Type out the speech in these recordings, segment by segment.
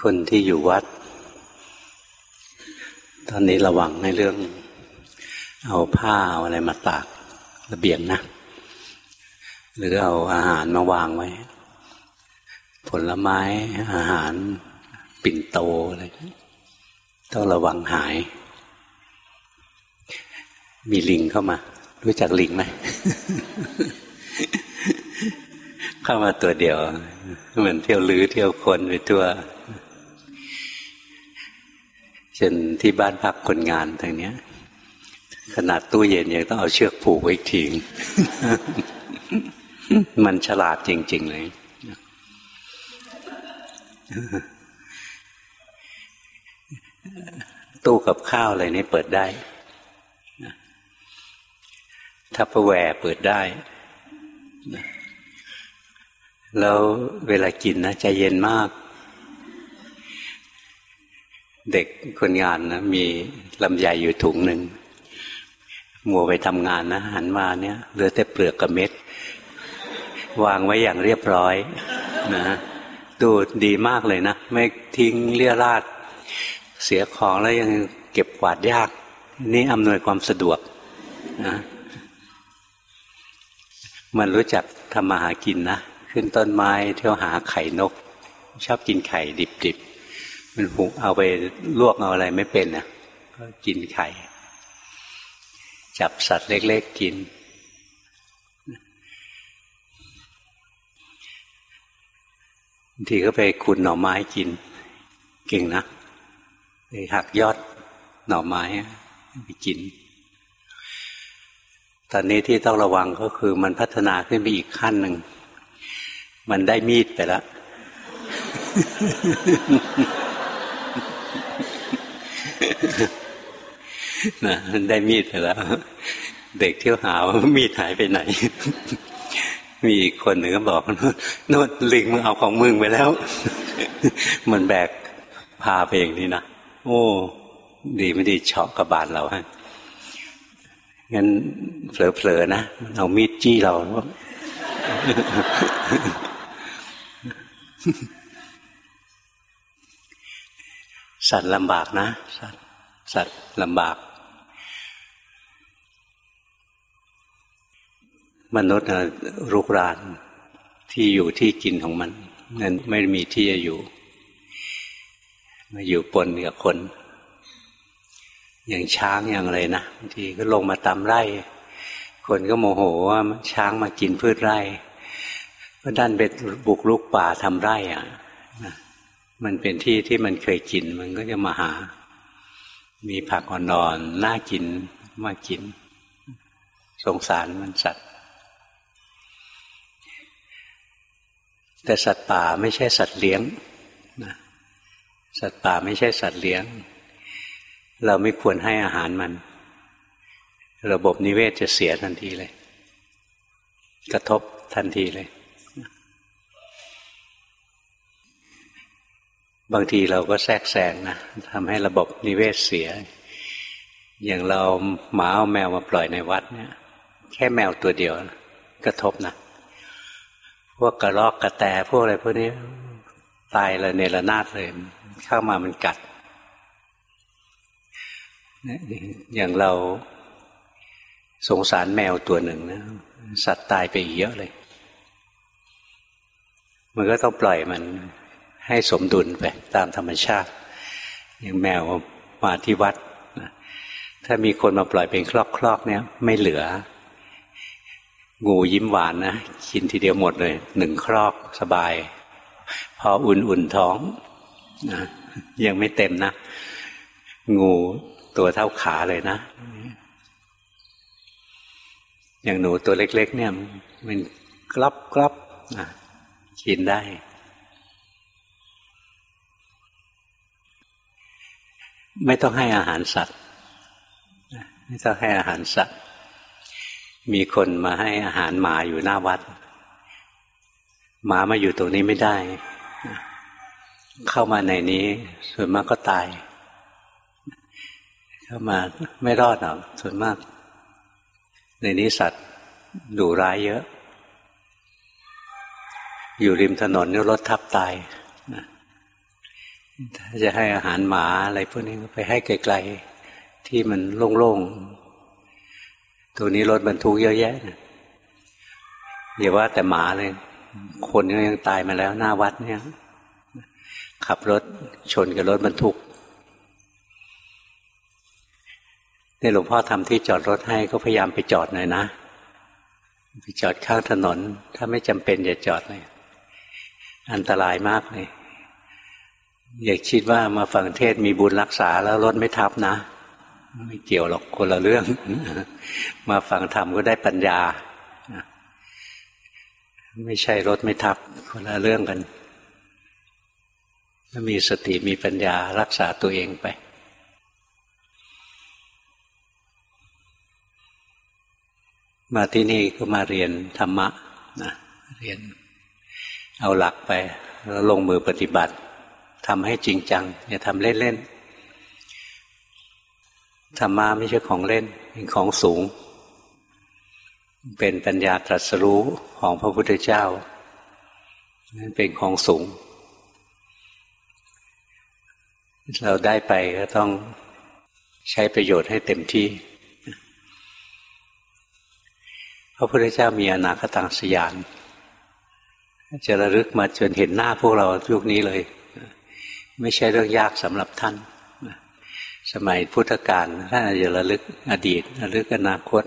คนที่อยู่วัด ตอนนี้ระวังในเรื่อง เอาผ้าเอาอะไรมาตากระเบียงนะ หรือเอาอาหารมาวางไว้ ผลไม้อาหารปิ่นโตอะไรต้องระวังหาย มีลิงเข้ามา รู้จักลิงไหม เข้ามาตัวเดียว เหมือนเที่ยวลือเที่ยวคนไปทั่ว เช่นที่บ้านพักคนงานทางเนี้ย ขนาดตู้เย็นยังต้องเอาเชือกผูกไว้ทิ้งมันฉลาดจริง ๆ เลย ตู้กับข้าวอะไรนี่เปิดได้Tupperware เปิดได้ แล้วเวลากินนะใจเย็นมาก เด็กคนงานนะมีลำไยอยู่ถุงหนึ่งมัวไปทำงานนะหันมาเนี่ยเหลือแต่เปลือกกับเม็ด วางไว้อย่างเรียบร้อยนะดูดีมากเลยนะ ไม่ทิ้งเรี่ยราด เสียของแล้วยังเก็บกวาดยาก นี่อำนวยความสะดวกนะมันรู้จักทำมาหากินนะ ขึ้นต้นไม้เที่ยวหาไข่นก ชอบกินไข่ดิบๆ มันหุงเอาไปลวกเอาอะไรไม่เป็นนะก็กินไข่ จับสัตว์เล็ก ๆ กินบางทีก็ไปขุดหน่อไม้กิน เก่งนะไปหักยอดหน่อไม้ไปกิน ตอนนี้ที่ต้องระวังก็คือมันพัฒนาขึ้นไปอีกขั้นหนึ่ง มันได้มีดไปแล้ว นะได้มีดไปแล้ว เด็กเที่ยวหาว่ามีดหายไปไหน มีอีกคนหนึ่งก็บอกโน่นลิงมึงเอาของมึงไปแล้ว มันแบกพาไปอย่างนี้นะโอ้ดีไม่ดีเฉาะกระบาลเราฮะงั้นเผลอๆนะเอามีดจี้เรา สัตว์ลำบากนะ สัตว์สัตว์ลำบาก มนุษย์รุกรานที่อยู่ที่กินของมันนั้นไม่มีที่จะอยู่ มาอยู่ปนกับคน อย่างช้างอย่างอะไรนะบางทีก็ลงมาตามไร่ คนก็โมโหว่าช้างมากินพืชไร่ ก็ดันไปบุกลุกป่าทำไร่อะ มันเป็นที่ที่มันเคยกิน มันก็จะมาหา มีผักอ่อนๆน่ากินมากิน สงสารมันสัตว์ แต่สัตว์ป่าไม่ใช่สัตว์เลี้ยงนะสัตว์ป่าไม่ใช่สัตว์เลี้ยง เราไม่ควรให้อาหารมัน ระบบนิเวศจะเสียทันทีเลย กระทบทันทีเลย บางทีเราก็แทรกแซงนะทำให้ระบบนิเวศเสีย อย่างเราหมาเอาแมวมาปล่อยในวัดเนี่ย แค่แมวตัวเดียวกระทบนะพวกกระรอกกระแตพวกอะไรพวกนี้ตายเลยเนระนาดเลยเข้ามามันกัด อย่างเราสงสารแมวตัวหนึ่งนะสัตว์ตายไปอีกเยอะเลย มันก็ต้องปล่อยมัน ให้สมดุลไปตามธรรมชาติ อย่างแมวมาที่วัดถ้ามีคนมาปล่อยเป็นคลอกๆ เนี่ย ไม่เหลือ งูยิ้มหวานนะกินทีเดียวหมดเลย หนึ่งครอกสบาย พออุ่นๆท้องนะยังไม่เต็มนะ งูตัวเท่าขาเลยนะ อย่างหนูตัวเล็ก ๆ เนี่ย มันกรับกรับนะกินได้ ไม่ต้องให้อาหารสัตว์ไม่ต้องให้อาหารสัตว์ มีคนมาให้อาหารหมาอยู่หน้าวัด หมามาอยู่ตรงนี้ไม่ได้ เข้ามาในนี้ส่วนมากก็ตาย เข้ามาไม่รอดหรอกส่วนมาก ในนี้สัตว์ดุร้ายเยอะ อยู่ริมถนนนี่รถทับตาย ถ้าจะให้อาหารหมาอะไรพวกนี้ไปให้ไกลๆที่มันโล่งๆตัวนี้รถบรรทุกเยอะแยะนะอย่าว่าแต่หมาเลย คนก็ยังตายมาแล้วหน้าวัดเนี่ย ขับรถชนกับรถบรรทุกนี่หลวงพ่อทำที่จอดรถให้ก็พยายามไปจอดหน่อยนะไปจอดข้างถนน ถ้าไม่จำเป็นอย่าจอดเลย อันตรายมากเลย อย่าคิดว่ามาฟังเทศมีบุญรักษาแล้วรถไม่ทับนะ ไม่เกี่ยวหรอกคนละเรื่อง มาฟังธรรมก็ได้ปัญญา ไม่ใช่รถไม่ทับคนละเรื่องกันถ้ามีสติมีปัญญารักษาตัวเองไป มาที่นี่ก็มาเรียนธรรมะนะเรียนเอาหลักไป แล้วลงมือปฏิบัติ ทำให้จริงจัง อย่าทำเล่นๆธรรมะไม่ใช่ของเล่นเป็นของสูง เป็นปัญญาตรัสรู้ของพระพุทธเจ้านั่นเป็นของสูง เราได้ไปก็ต้องใช้ประโยชน์ให้เต็มที่ พระพุทธเจ้ามีอนาคตังสยาน จะระลึกมาจนเห็นหน้าพวกเรายุคนี้เลย ไม่ใช่เรื่องยากสำหรับท่าน สมัยพุทธกาลท่านอาจจะระลึกอดีตระลึกอนาคต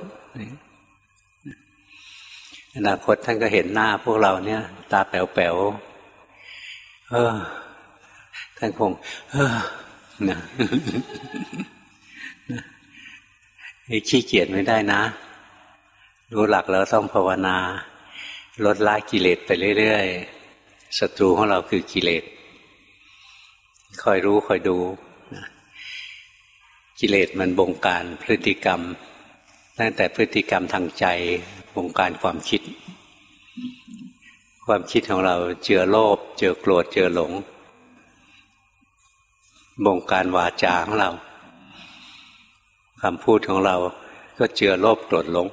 อนาคตท่านก็เห็นหน้าพวกเราเนี่ย ตาแป๋วๆเออ ท่านคง เออนะขี้เกียจไม่ได้นะ รู้หลักแล้วต้องภาวนา ลดละกิเลสไปเรื่อยๆศัตรูของเราคือกิเลส คอยรู้คอยดูกิเลสมันบงการพฤติกรรม ตั้งแต่พฤติกรรมทางใจบงการความคิด ความคิดของเราเจือโลภเจือโกรธเจอหลง บงการวาจาของเราคำพูดของเราก็เจือโลภโกรธหลง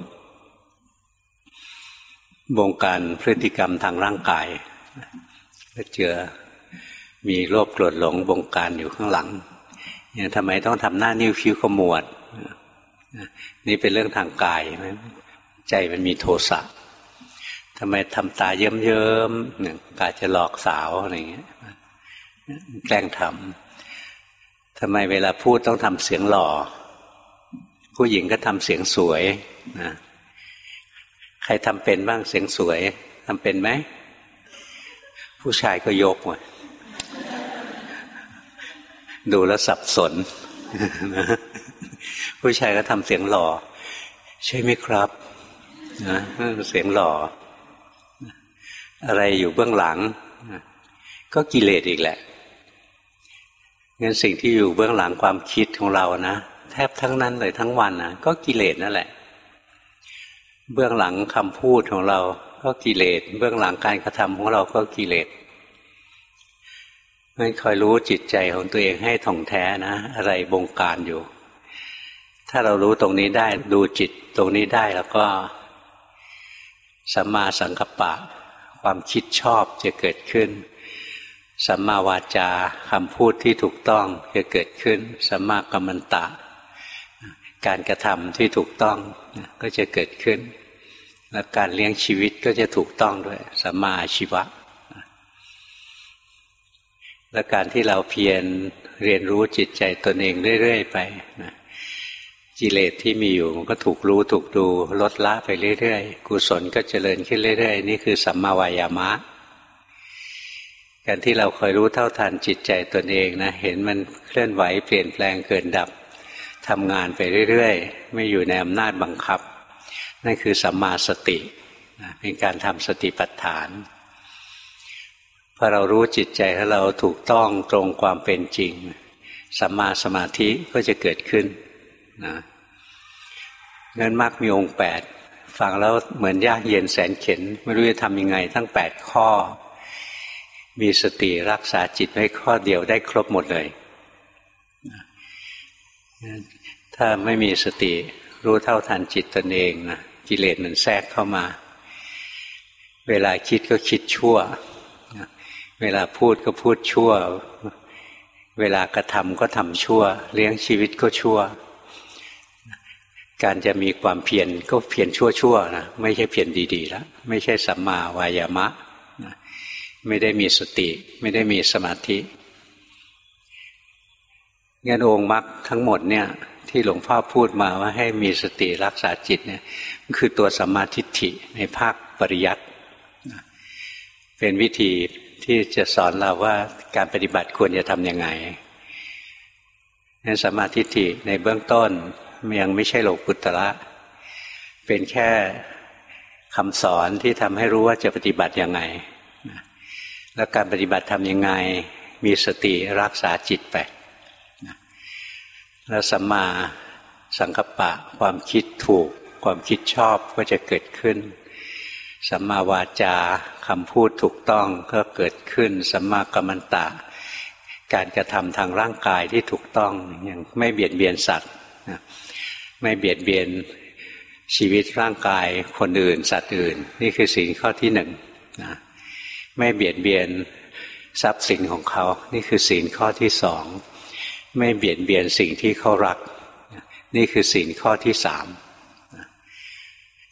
บงการพฤติกรรมทางร่างกายก็เจือ มีโรคโกรธหลงบงการอยู่ข้างหลังเนี่ยทำไมต้องทำหน้านิ้วคิ้วขมวด นี่เป็นเรื่องทางกายใจมันมีโทสะทำไมทำตาเยิ้มเยิ้มเนี่ยกาจะหลอกสาวอะไรเงี้ยแกล้งทำทำไมเวลาพูดต้องทำเสียงหล่อ ผู้หญิงก็ทำเสียงสวยนะใครทำเป็นบ้างเสียงสวยทำเป็นไหม ผู้ชายก็ยกมา ดูแลสับสน ผู้ชายก็ทำเสียงหล่อ ใช่ไหมครับนะเสียงหล่อ อะไรอยู่เบื้องหลัง ก็กิเลสอีกแหละงั้นสิ่งที่อยู่เบื้องหลังความคิดของเรานะแทบทั้งนั้นเลยทั้งวันนะก็กิเลสนั่นแหละ เบื้องหลังคำพูดของเรา ก็กิเลสเบื้องหลังการกระทำของเราก็กิเลส ไม่คอยรู้จิตใจของตัวเองให้ท่องแท้นะ อะไรบงการอยู่ ถ้าเรารู้ตรงนี้ได้ดูจิตตรงนี้ได้แล้วก็สัมมาสังกัปปะ ความคิดชอบจะเกิดขึ้นสัมมาวาจาคำพูดที่ถูกต้องจะเกิดขึ้นสัมมากัมมันตะ การกระทำที่ถูกต้องก็จะเกิดขึ้น และการเลี้ยงชีวิตก็จะถูกต้องด้วยสัมมาชีวะ และการที่เราเพียรเรียนรู้จิตใจตนเองเรื่อย ๆ ไปนะกิเลสที่มีอยู่มันก็ถูกรู้ถูกดูลดละไปเรื่อยๆกุศลก็เจริญขึ้นเรื่อยๆ นี่คือสัมมาวายามะ การที่เราคอยรู้เท่าทันจิตใจตนเองนะเห็นมันเคลื่อนไหวเปลี่ยนแปลงเกินดับทำงานไปเรื่อยๆ ไม่อยู่ในอำนาจบังคับ นั่นคือสัมมาสติเป็นการทำสติปัฏฐาน อเรารู้จิตใจของเราถูกต้องตรงความเป็นจริงสัมมาสมาธิก็จะเกิดขึ้นนะงั้นมรรคมีองค์แปดฟังแล้วเหมือนยากเย็นแสนเข็น ไม่รู้จะทำยังไง ทั้งแปดข้อ มีสติรักษาจิตไว้ข้อเดียวได้ครบหมดเลย ถ้าไม่มีสติรู้เท่าทันจิตตนเองนะกิเลสมันแทรกเข้ามา เวลาคิดก็คิดชั่ว เวลาพูดก็พูดชั่ว เวลากระทำก็ทำชั่ว เลี้ยงชีวิตก็ชั่ว การจะมีความเพียรก็เพียรชั่วๆนะไม่ใช่เพียรดีๆแล้วไม่ใช่สัมมาวายามะไม่ได้มีสติ ไม่ได้มีสมาธิงั้นองค์มรรคทั้งหมดเนี่ยที่หลวงพ่อพูดมาว่าให้มีสติรักษาจิตเนี่ยคือตัวสัมมาทิฏฐิในภาคปริยัติเป็นวิธี ที่จะสอนเราว่าการปฏิบัติควรจะทำยังไงนั้นสัมมาทิฏฐิในเบื้องต้นยังไม่ใช่โลกุตระเป็นแค่คำสอนที่ทำให้รู้ว่าจะปฏิบัติยังไง แล้วการปฏิบัติทำยังไง มีสติรักษาจิตไปแล้วสัมมาสังกัปปะความคิดถูก ความคิดชอบก็จะเกิดขึ้น สัมมาวาจาคำพูดถูกต้องก็เกิดขึ้นสัมมากัมมันตะ การกระทำทางร่างกายที่ถูกต้องอย่างไม่เบียดเบียนสัตว์ไม่เบียดเบียนชีวิตร่างกายคนอื่น สัตว์อื่น นี่คือสิ่งข้อที่หนึ่งนะไม่เบียดเบียนทรัพย์สินของเขา นี่คือสิ่งข้อที่สอง ไม่เบียดเบียนสิ่งที่เขารัก นี่คือสิ่งข้อที่สาม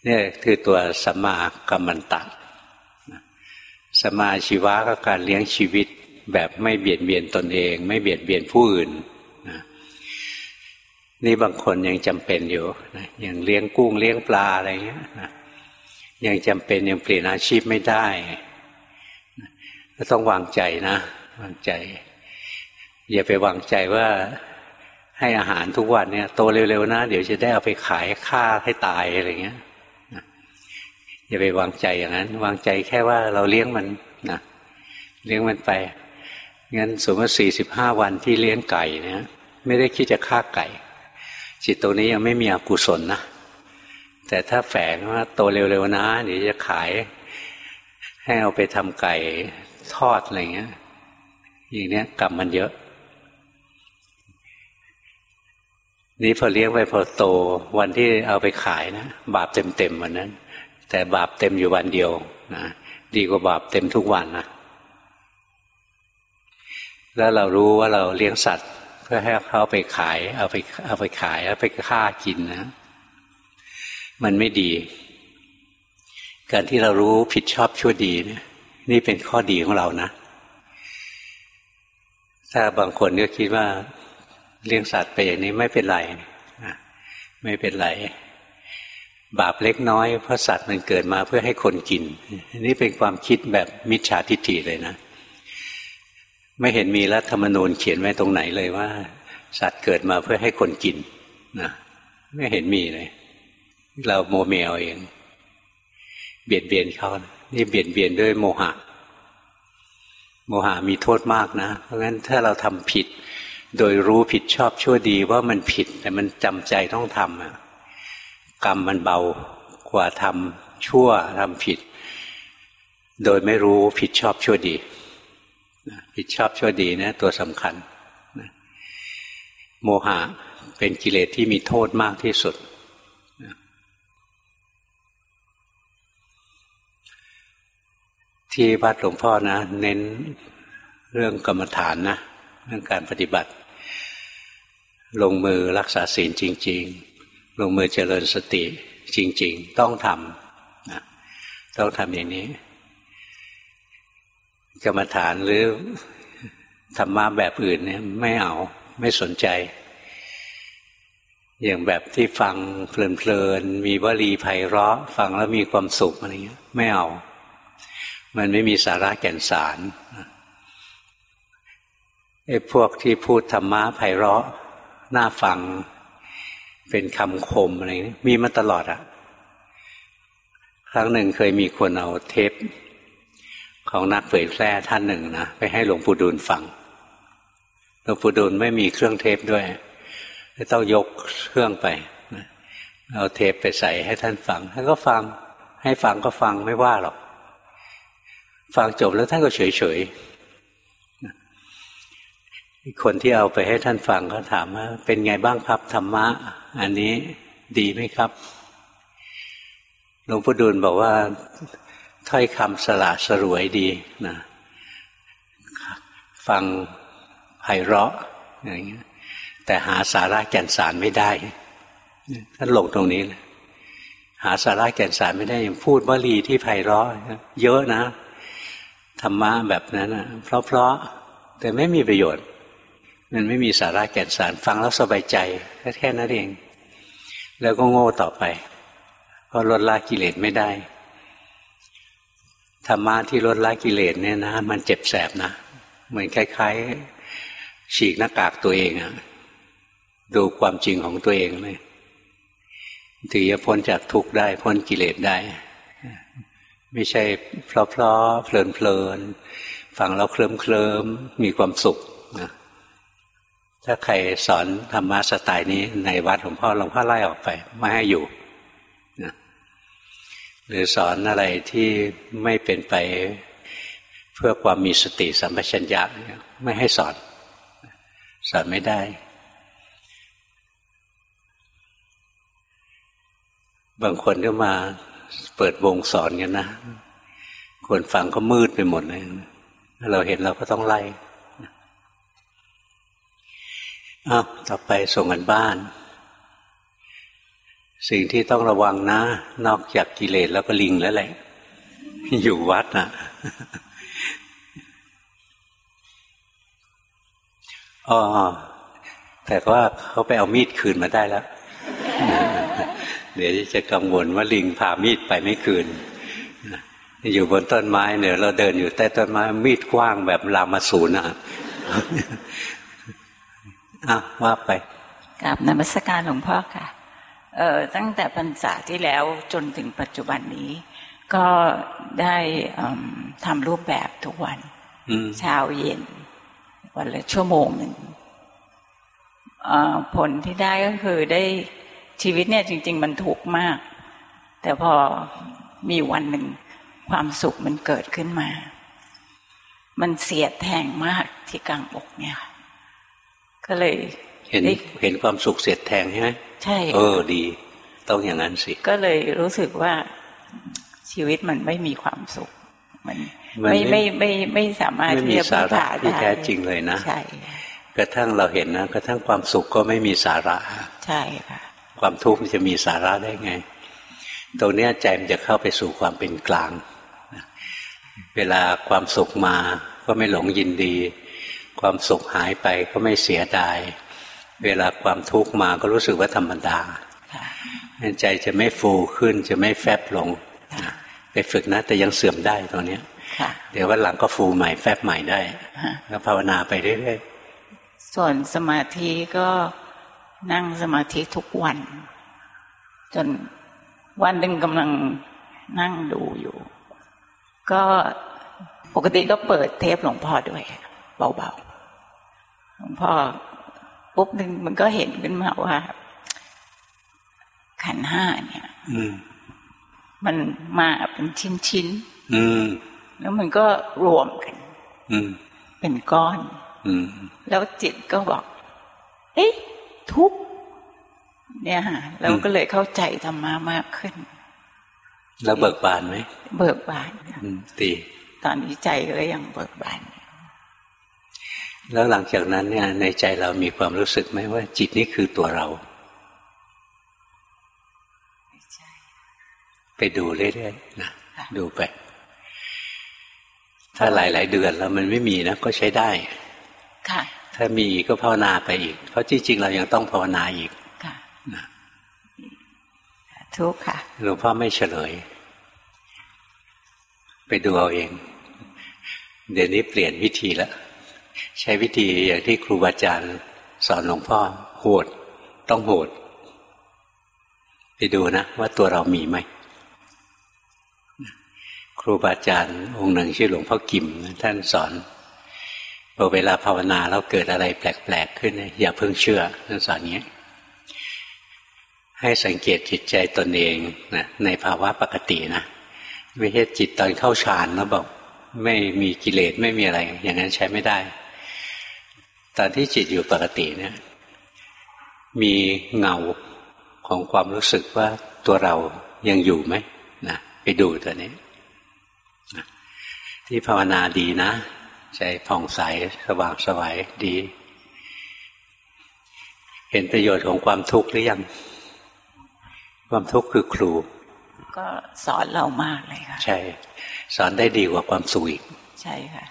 นี่คือตัวสัมมากัมมันตะสมาชีวะก็การเลี้ยงชีวิตแบบไม่เบียดเบียนตนเอง ไม่เบียดเบียนผู้อื่นนี่บางคนยังจำเป็นอยู่นะยังเลี้ยงกุ้งเลี้ยงปลาอะไรเงี้ยนะยังจำเป็นยังเปลี่ยนอาชีพไม่ได้ก็ต้องวางใจนะ วางใจ อย่าไปวางใจว่าให้อาหารทุกวันเนี่ยโตเร็วๆนะ เดี๋ยวจะได้เอาไปขายค่าให้ตายอะไรเงี้ย อย่าไปวางใจอย่างนั้น วางใจแค่ว่าเราเลี้ยงมันนะเลี้ยงมันไปงั้นสมมติสี่สิบห้าวันที่เลี้ยงไก่เนี่ยไม่ได้คิดจะฆ่าไก่ จิตตรงนี้ยังไม่มีอกุศลนะแต่ถ้าแฝงว่าโตเร็วๆนะเดี๋ยวจะขาย ให้เอาไปทำไก่ทอดอะไรเงี้ยอย่างเนี้ยกรรมมันเยอะ นี่พอเลี้ยงไปพอโตวันที่เอาไปขายนะ บาปเต็มๆวันนั้น แต่บาปเต็มอยู่วันเดียวนะดีกว่าบาปเต็มทุกวันนะแล้วเรารู้ว่าเราเลี้ยงสัตว์ เพื่อให้เขาไปขาย เอาไปเอาไปขายแล้วไปฆ่ากินนะ มันไม่ดี การที่เรารู้ผิดชอบชั่วดีเนี่ย นี่เป็นข้อดีของเรานะ ถ้าบางคนก็คิดว่าเลี้ยงสัตว์ไปอย่างนี้ไม่เป็นไรไม่เป็นไร บาปเล็กน้อยเพราะสัตว์มันเกิดมาเพื่อให้คนกิน นี่เป็นความคิดแบบมิจฉาทิฏฐิเลยนะ ไม่เห็นมีรัฐธรรมนูญเขียนไว้ตรงไหนเลยว่า สัตว์เกิดมาเพื่อให้คนกินนะไม่เห็นมีเลย เราโมเมลเอง เบียดเบียนเขานี่เบียดเบียนด้วยโมหะ โมหะมีโทษมากนะ เพราะงั้นถ้าเราทำผิด โดยรู้ผิดชอบชั่วดีว่ามันผิด แต่มันจำใจต้องทำ กรรมมันเบากว่าทำชั่วทำผิด โดยไม่รู้ผิดชอบชั่วดีผิดชอบชั่วดีนะตัวสำคัญโมหะเป็นกิเลสที่มีโทษมากที่สุด ที่วัดหลวงพ่อนะ เน้นเรื่องกรรมฐานนะ เรื่องการปฏิบัติ ลงมือรักษาศีลจริง ๆ ลงมือเจริญสติจริง ๆ ต้องทำนะต้องทำอย่างนี้ กรรมฐานหรือธรรมะแบบอื่นเนี่ยไม่เอาไม่สนใจ อย่างแบบที่ฟังเพลินๆมีวลีไพเราะ ฟังแล้วมีความสุขอะไรเงี้ย ไม่เอา มันไม่มีสาระแก่นสารไอ้พวกที่พูดธรรมะไพเราะน่าฟัง เป็นคำคมอะไรนี้มีมาตลอดอะครั้งหนึ่งเคยมีคนเอาเทป ของนักเผยแพร่ท่านหนึ่งนะไปให้หลวงปู่ดูลฟังหลวงปู่ดูลไม่มีเครื่องเทปด้วยต้องยกเครื่องไปเอาเทปไปใส่ให้ท่านฟัง ท่านก็ฟัง ให้ฟังก็ฟังไม่ว่าหรอก ฟังจบแล้วท่านก็เฉยเฉย คนที่เอาไปให้ท่านฟังเขาถามว่า เป็นไงบ้างครับธรรมะ อันนี้ดีไหมครับ หลวงปู่ดูลบอกว่าถ้อยคำสละสรวยดีนะฟังไพเราะอะไรเงี้ยแต่หาสาระแก่นสารไม่ได้ท่านหลงตรงนี้เลยหาสาระแก่นสารไม่ได้ยังพูดวลีที่ไพเราะเยอะนะธรรมะแบบนั้นนะเพราะๆแต่ไม่มีประโยชน์ มันไม่มีสาระแก่นสารฟังแล้วสบายใจแค่นั้นเอง แล้วก็โง่ต่อไป เพราะลดละกิเลสไม่ได้ธรรมะที่ลดละกิเลสเนี่ยนะ มันเจ็บแสบนะ เหมือนคล้ายๆ ฉีกหน้ากากตัวเองอะดูความจริงของตัวเองเลยถึงจะพ้นจากทุกข์ได้ พ้นกิเลสได้ ไม่ใช่เพลาะเพลาะเพลินเพลินฟังแล้วเคลิ้มเคลิมมีความสุขนะ ถ้าใครสอนธรรมะสไตล์นี้ในวัดหลวงพ่อหลวงพ่อไล่ออกไป ไม่ให้อยู่นะหรือสอนอะไรที่ไม่เป็นไปเพื่อความมีสติสัมปชัญญะไม่ให้สอน สอนไม่ได้ บางคนก็มาเปิดวงสอนกันนะคนฟังก็มืดไปหมดเลยเราเห็นเราก็ต้องไล่ อ้าวต่อไปส่งกันบ้าน สิ่งที่ต้องระวังนะ นอกจากกิเลสแล้วก็ลิงแล้วแหละ อยู่วัดนะอ๋อแต่ว่าเขาไปเอามีดคืนมาได้แล้ว เดี๋ยวจะกังวลว่าลิงพามีดไปไม่คืน อยู่บนต้นไม้เนี่ยเราเดินอยู่ใต้ต้นไม้มีดกว้างแบบรามาสูนอะ อ้าวว่าไปกราบนมัสการหลวงพ่อค่ะ เอ่อตั้งแต่พรรษาที่แล้วจนถึงปัจจุบันนี้ ก็ได้ทำรูปแบบทุกวันเช้าเย็น วันละชั่วโมงหนึ่งผลที่ได้ก็คือได้ชีวิตเนี่ยจริง ๆ มันทุกข์มาก แต่พอมีวันหนึ่งความสุขมันเกิดขึ้นมา มันเสียดแทงมากที่กลางอกเนี่ย ก็เลย เห็นเห็นความสุขเสียดแทงใช่ไหมใช่ เออดี ต้องอย่างนั้นสิ ก็เลยรู้สึกว่าชีวิตมันไม่มีความสุข มันไม่ไม่ไม่ไม่สามารถที่จะพึ่งพาได้ที่แท้จริงเลยนะใช่กระทั่งเราเห็นนะกระทั่งความสุขก็ไม่มีสาระ ใช่ค่ะ ความทุกข์จะมีสาระได้ไง ตรงนี้ใจมันจะเข้าไปสู่ความเป็นกลาง เวลาความสุขมาก็ไม่หลงยินดี ความสุขหายไปก็ไม่เสียดาย เวลาความทุกข์มาก็รู้สึกว่าธรรมดาใจจะไม่ฟูขึ้นจะไม่แฟบลงไปฝึกนะแต่ยังเสื่อมได้ตรงนี้เดี๋ยววันหลังก็ฟูใหม่แฟบใหม่ได้แล้วภาวนาไปเรื่อยๆส่วนสมาธิก็นั่งสมาธิทุกวัน จนวันหนึ่งกำลังนั่งดูอยู่ ก็ปกติก็เปิดเทปหลวงพ่อด้วย เบาๆ หลวงพ่อปุ๊บหนึ่งมันก็เห็นขึ้นมาว่า ขันห้าเนี่ยมันมาเป็นชิ้นๆแล้วมันก็รวมกันเป็นก้อนแล้วจิตก็บอก เอ๊ะทุกเนี่ยฮะเราก็เลยเข้าใจธรรมะมากขึ้น แล้วเบิกบานไหม เบิกบานดีตอนนี้ใจก็ยังเบิกบาน แล้วหลังจากนั้นเนี่ยในใจเรามีความรู้สึกไหมว่าจิตนี้คือตัวเรา ไปดูเรื่อยๆนะดูไป ถ้าหลาย ๆ เดือนแล้วมันไม่มีนะก็ใช้ได้ ค่ะ ถ้ามีก็ภาวนาไปอีก เพราะจริงๆเรายังต้องภาวนาอีก ค่ะทุกค่ะหลวงพ่อไม่เฉลย ไปดูเอาเอง เดี๋ยวนี้เปลี่ยนวิธีแล้ว ใช้วิธีอย่างที่ครูบาอาจารย์สอนหลวงพ่อโหด ต้องโหด ไปดูนะ ว่าตัวเรามีไหมครูบาอาจารย์องค์หนึ่งชื่อหลวงพ่อกิมท่านสอนพอเวลาภาวนาแล้วเกิดอะไรแปลกๆขึ้น อย่าเพิ่งเชื่อท่านสอนอย่างนี้ให้สังเกตจิตใจตนเองนะในภาวะปกตินะไม่ใช่จิตตอนเข้าฌานแล้วบอกไม่มีกิเลสไม่มีอะไร อย่างนั้นใช้ไม่ได้ ตอนที่จิตอยู่ปกติเนี่ย มีเงาของความรู้สึกว่าตัวเรายังอยู่ไหมนะไปดูตัวนี้ที่ภาวนาดีนะ ใจผ่องใสสว่างสวัยดี เห็นประโยชน์ของความทุกข์หรือยัง ความทุกข์คือครู ก็สอนเรามากเลยค่ะ ใช่ สอนได้ดีกว่าความสุขอีก ใช่ค่ะ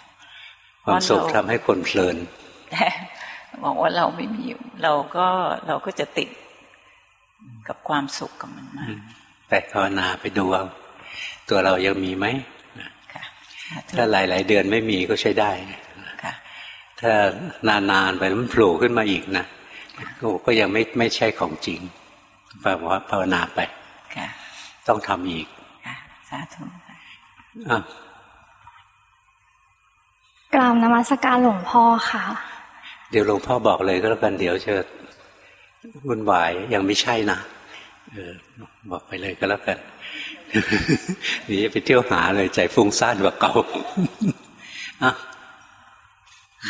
ความสุขทำให้คนเพลิน แต่บอกว่าเราไม่มีเราก็เราก็จะติดกับความสุขกับมันมาก แต่ภาวนาไปดูเอาตัวเรายังมีไหมค่ะถ้าหลาย ๆ เดือนไม่มีก็ใช้ได้ค่ะถ้านาน ๆ ไปมันโผล่ขึ้นมาอีกนะก็ก็ยังไม่ไม่ใช่ของจริงแปลว่าภาวนาไปค่ะต้องทำอีกค่ะสาธุค่ะอะกราบนมัสการหลวงพ่อค่ะ เดี๋ยวหลวงพ่อบอกเลยก็แล้วกันเดี๋ยวจะวุ่นวายยังไม่ใช่นะเออบอกไปเลยก็แล้วกันนี่จะไปเที่ยวหาเลยใจฟุ้งซ่านกว่าเก่าอะ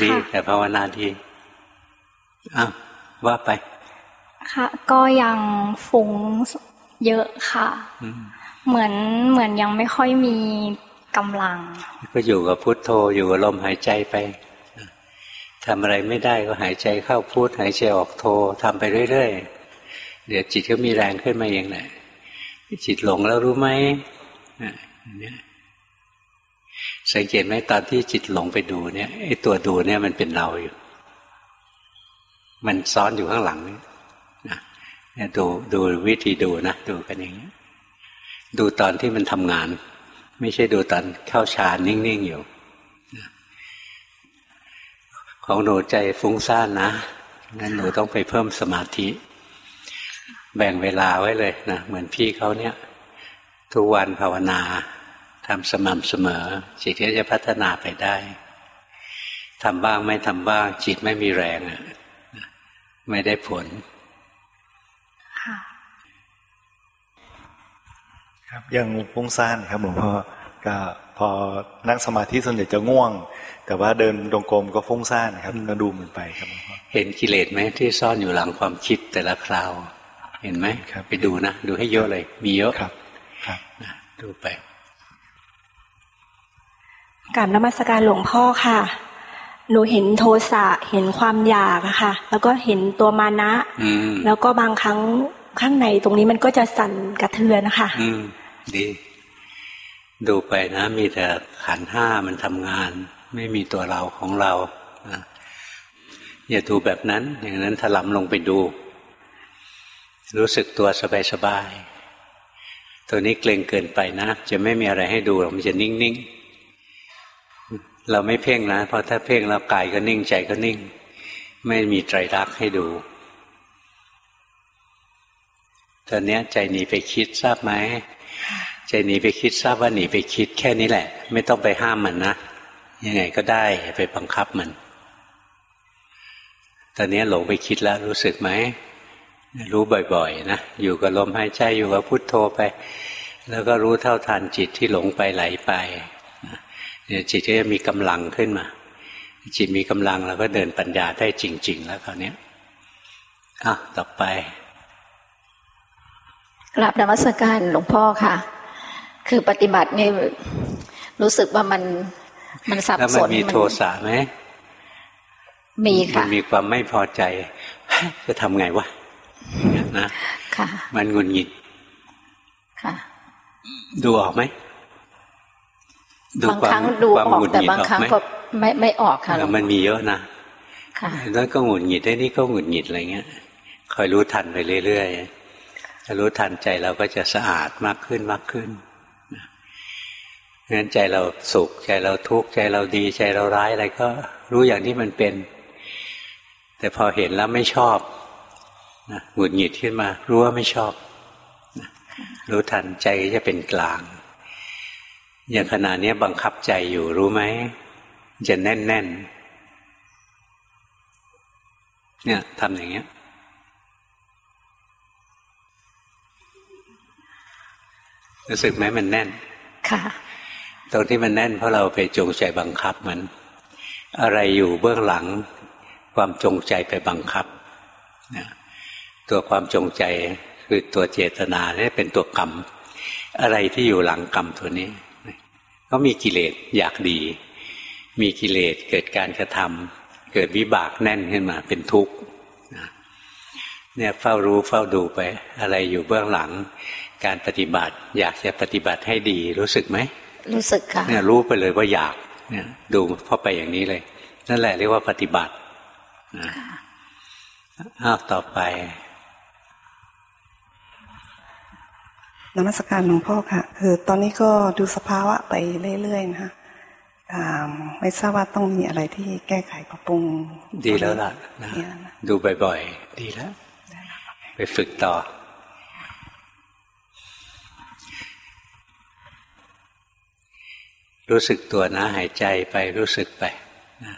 ดีค่ะแต่ภาวนาดีอะว่าไป ค่ะ ก็ยังฟุ้งเยอะค่ะอืมเหมือนเหมือนยังไม่ค่อยมีกำลัง ก็อยู่กับพุทโธอยู่กับลมหายใจไป ทำอะไรไม่ได้ก็หายใจเข้าพุทหายใจออกโธทำไปเรื่อยๆ เดี๋ยวจิตก็มีแรงขึ้นมาเองแหละจิตหลงแล้วรู้ไหมสังเกตไหมตอนที่จิตหลงไปดูเนี่ยไอ้ตัวดูเนี่ยมันเป็นเราอยู่ มันซ้อนอยู่ข้างหลังนี่นะเนี่ยดูดูวิธีดูนะดูกันอย่างนี้ดูตอนที่มันทำงาน ไม่ใช่ดูตอนเข้าฌานนิ่งๆอยู่ ของหนูใจฟุ้งซ่านนะงั้นหนูต้องไปเพิ่มสมาธิ แบ่งเวลาไว้เลยนะเหมือนพี่เขาเนี่ย ทุกวันภาวนาทำสม่ำเสมอ จิตก็จะพัฒนาไปได้ทำบ้างไม่ทำบ้าง จิตไม่มีแรงอะไม่ได้ผลค่ะครับยังฟุ้งซ่านครับหลวงพ่อก็ พอนั่งสมาธิส่วนใหญ่จะง่วง แต่ว่าเดินดงกรมก็ฟุ้งซ่านครับก็ดูมันไปครับหลวงพ่อเห็นกิเลสไหมที่ซ่อนอยู่หลังความคิดแต่ละคราว เห็นไหมครับไปดูนะ ดูให้เยอะเลย มีเยอะครับ ครับนะดูไปกราบนมัสการหลวงพ่อค่ะ หนูเห็นโทสะเห็นความอยากอะค่ะ แล้วก็เห็นตัวมานะอืมแล้วก็บางครั้งข้างในตรงนี้มันก็จะสั่นกระเทือนนะคะอืมดี ดูไปนะ มีแต่ขันห้ามันทำงาน ไม่มีตัวเราของเรานะอย่าดูแบบนั้น อย่างนั้นถลำลงไปดู รู้สึกตัวสบายๆตัวนี้เกรงเกินไปนะ จะไม่มีอะไรให้ดูหรอกมันจะนิ่งๆ เราไม่เพ่งนะเพราะถ้าเพ่งแล้วกายก็นิ่งใจก็นิ่ง ไม่มีไตรลักษณ์ให้ดูตอนนี้ใจหนีไปคิดทราบไหม ใจหนีไปคิดทราบว่าหนีไปคิดแค่นี้แหละ ไม่ต้องไปห้ามมันนะยังไงก็ได้อย่าไปบังคับมัน ตอนนี้หลงไปคิดแล้วรู้สึกไหมรู้บ่อยๆนะอยู่กับลมหายใจอยู่กับพุทโธไป แล้วก็รู้เท่าทันจิตที่หลงไปไหลไปเดี๋ยวจิตก็จะมีกำลังขึ้นมา จิตมีกำลังแล้วก็เดินปัญญาได้จริง ๆ แล้วคราวนี้ยอะต่อไปกราบนมัสการหลวงพ่อค่ะ คือปฏิบัตินี่รู้สึกว่ามันมันสับแล้วสมันนมีโทสะไหมมีมัค่ะมีความไม่พอใจ จะทำไงวะนะค่ะ มันหงุนหงิดค่ะ ดูออกไหมบางครั้งดูความออกหงุดแต่หงิดบางออกครั้งไหมก็ไม่ไม่ออกค่ะหลแล้ววงมันมีเยอะนะค่ะแล้วก็หงุดหงิดได้นี่ก็หงุดหงิดอะไรเงี้ยคอยรู้ทันไปเรื่อยๆถ้ารู้ทันใจเราก็จะสะอาดมากขึ้นมากขึ้นนะ งั้นใจเราสุข ใจเราทุกข์ใจเราดี ใจเราร้ายอะไรก็รู้อย่างที่มันเป็น แต่พอเห็นแล้วไม่ชอบนะหงุดหงิดขึ้นมา รู้ว่าไม่ชอบนะรู้ทันใจก็จะเป็นกลาง อย่างขณะนี้บังคับใจอยู่รู้ไหมจะแน่นแน่นๆเนี่ยทำอย่างเงี้ยรู้สึกไหมมันแน่น ค่ะ ตรงที่มันแน่นเพราะเราไปจงใจบังคับมัน อะไรอยู่เบื้องหลังความจงใจไปบังคับนะตัวความจงใจคือตัวเจตนาเนี่ยเป็นตัวกรรม อะไรที่อยู่หลังกรรมตัวนี้ ก็มีกิเลสอยากดี มีกิเลสเกิดการกระทำเกิดวิบากแน่นขึ้นมาเป็นทุกข์เนี่ยเฝ้ารู้เฝ้าดูไป อะไรอยู่เบื้องหลัง การปฏิบัติ อยากจะปฏิบัติให้ดีรู้สึกไหม รู้สึกค่ะเนี่ยรู้ไปเลยว่าอยากเนี่ย ดูเข้าไปอย่างนี้เลย นั่นแหละเรียกว่าปฏิบัตินะอ้าวต่อไปนมัสการหลวงพ่อค่ะ คือตอนนี้ก็ดูสภาวะไปเรื่อยๆนะคะไม่ทราบว่าต้องมีอะไรที่แก้ไขปรับปรุง ดีแล้วล่ะนะดูบ่อย ๆ ดีแล้ว ไปฝึกต่อ รู้สึกตัวนะ หายใจไปรู้สึกไปนะ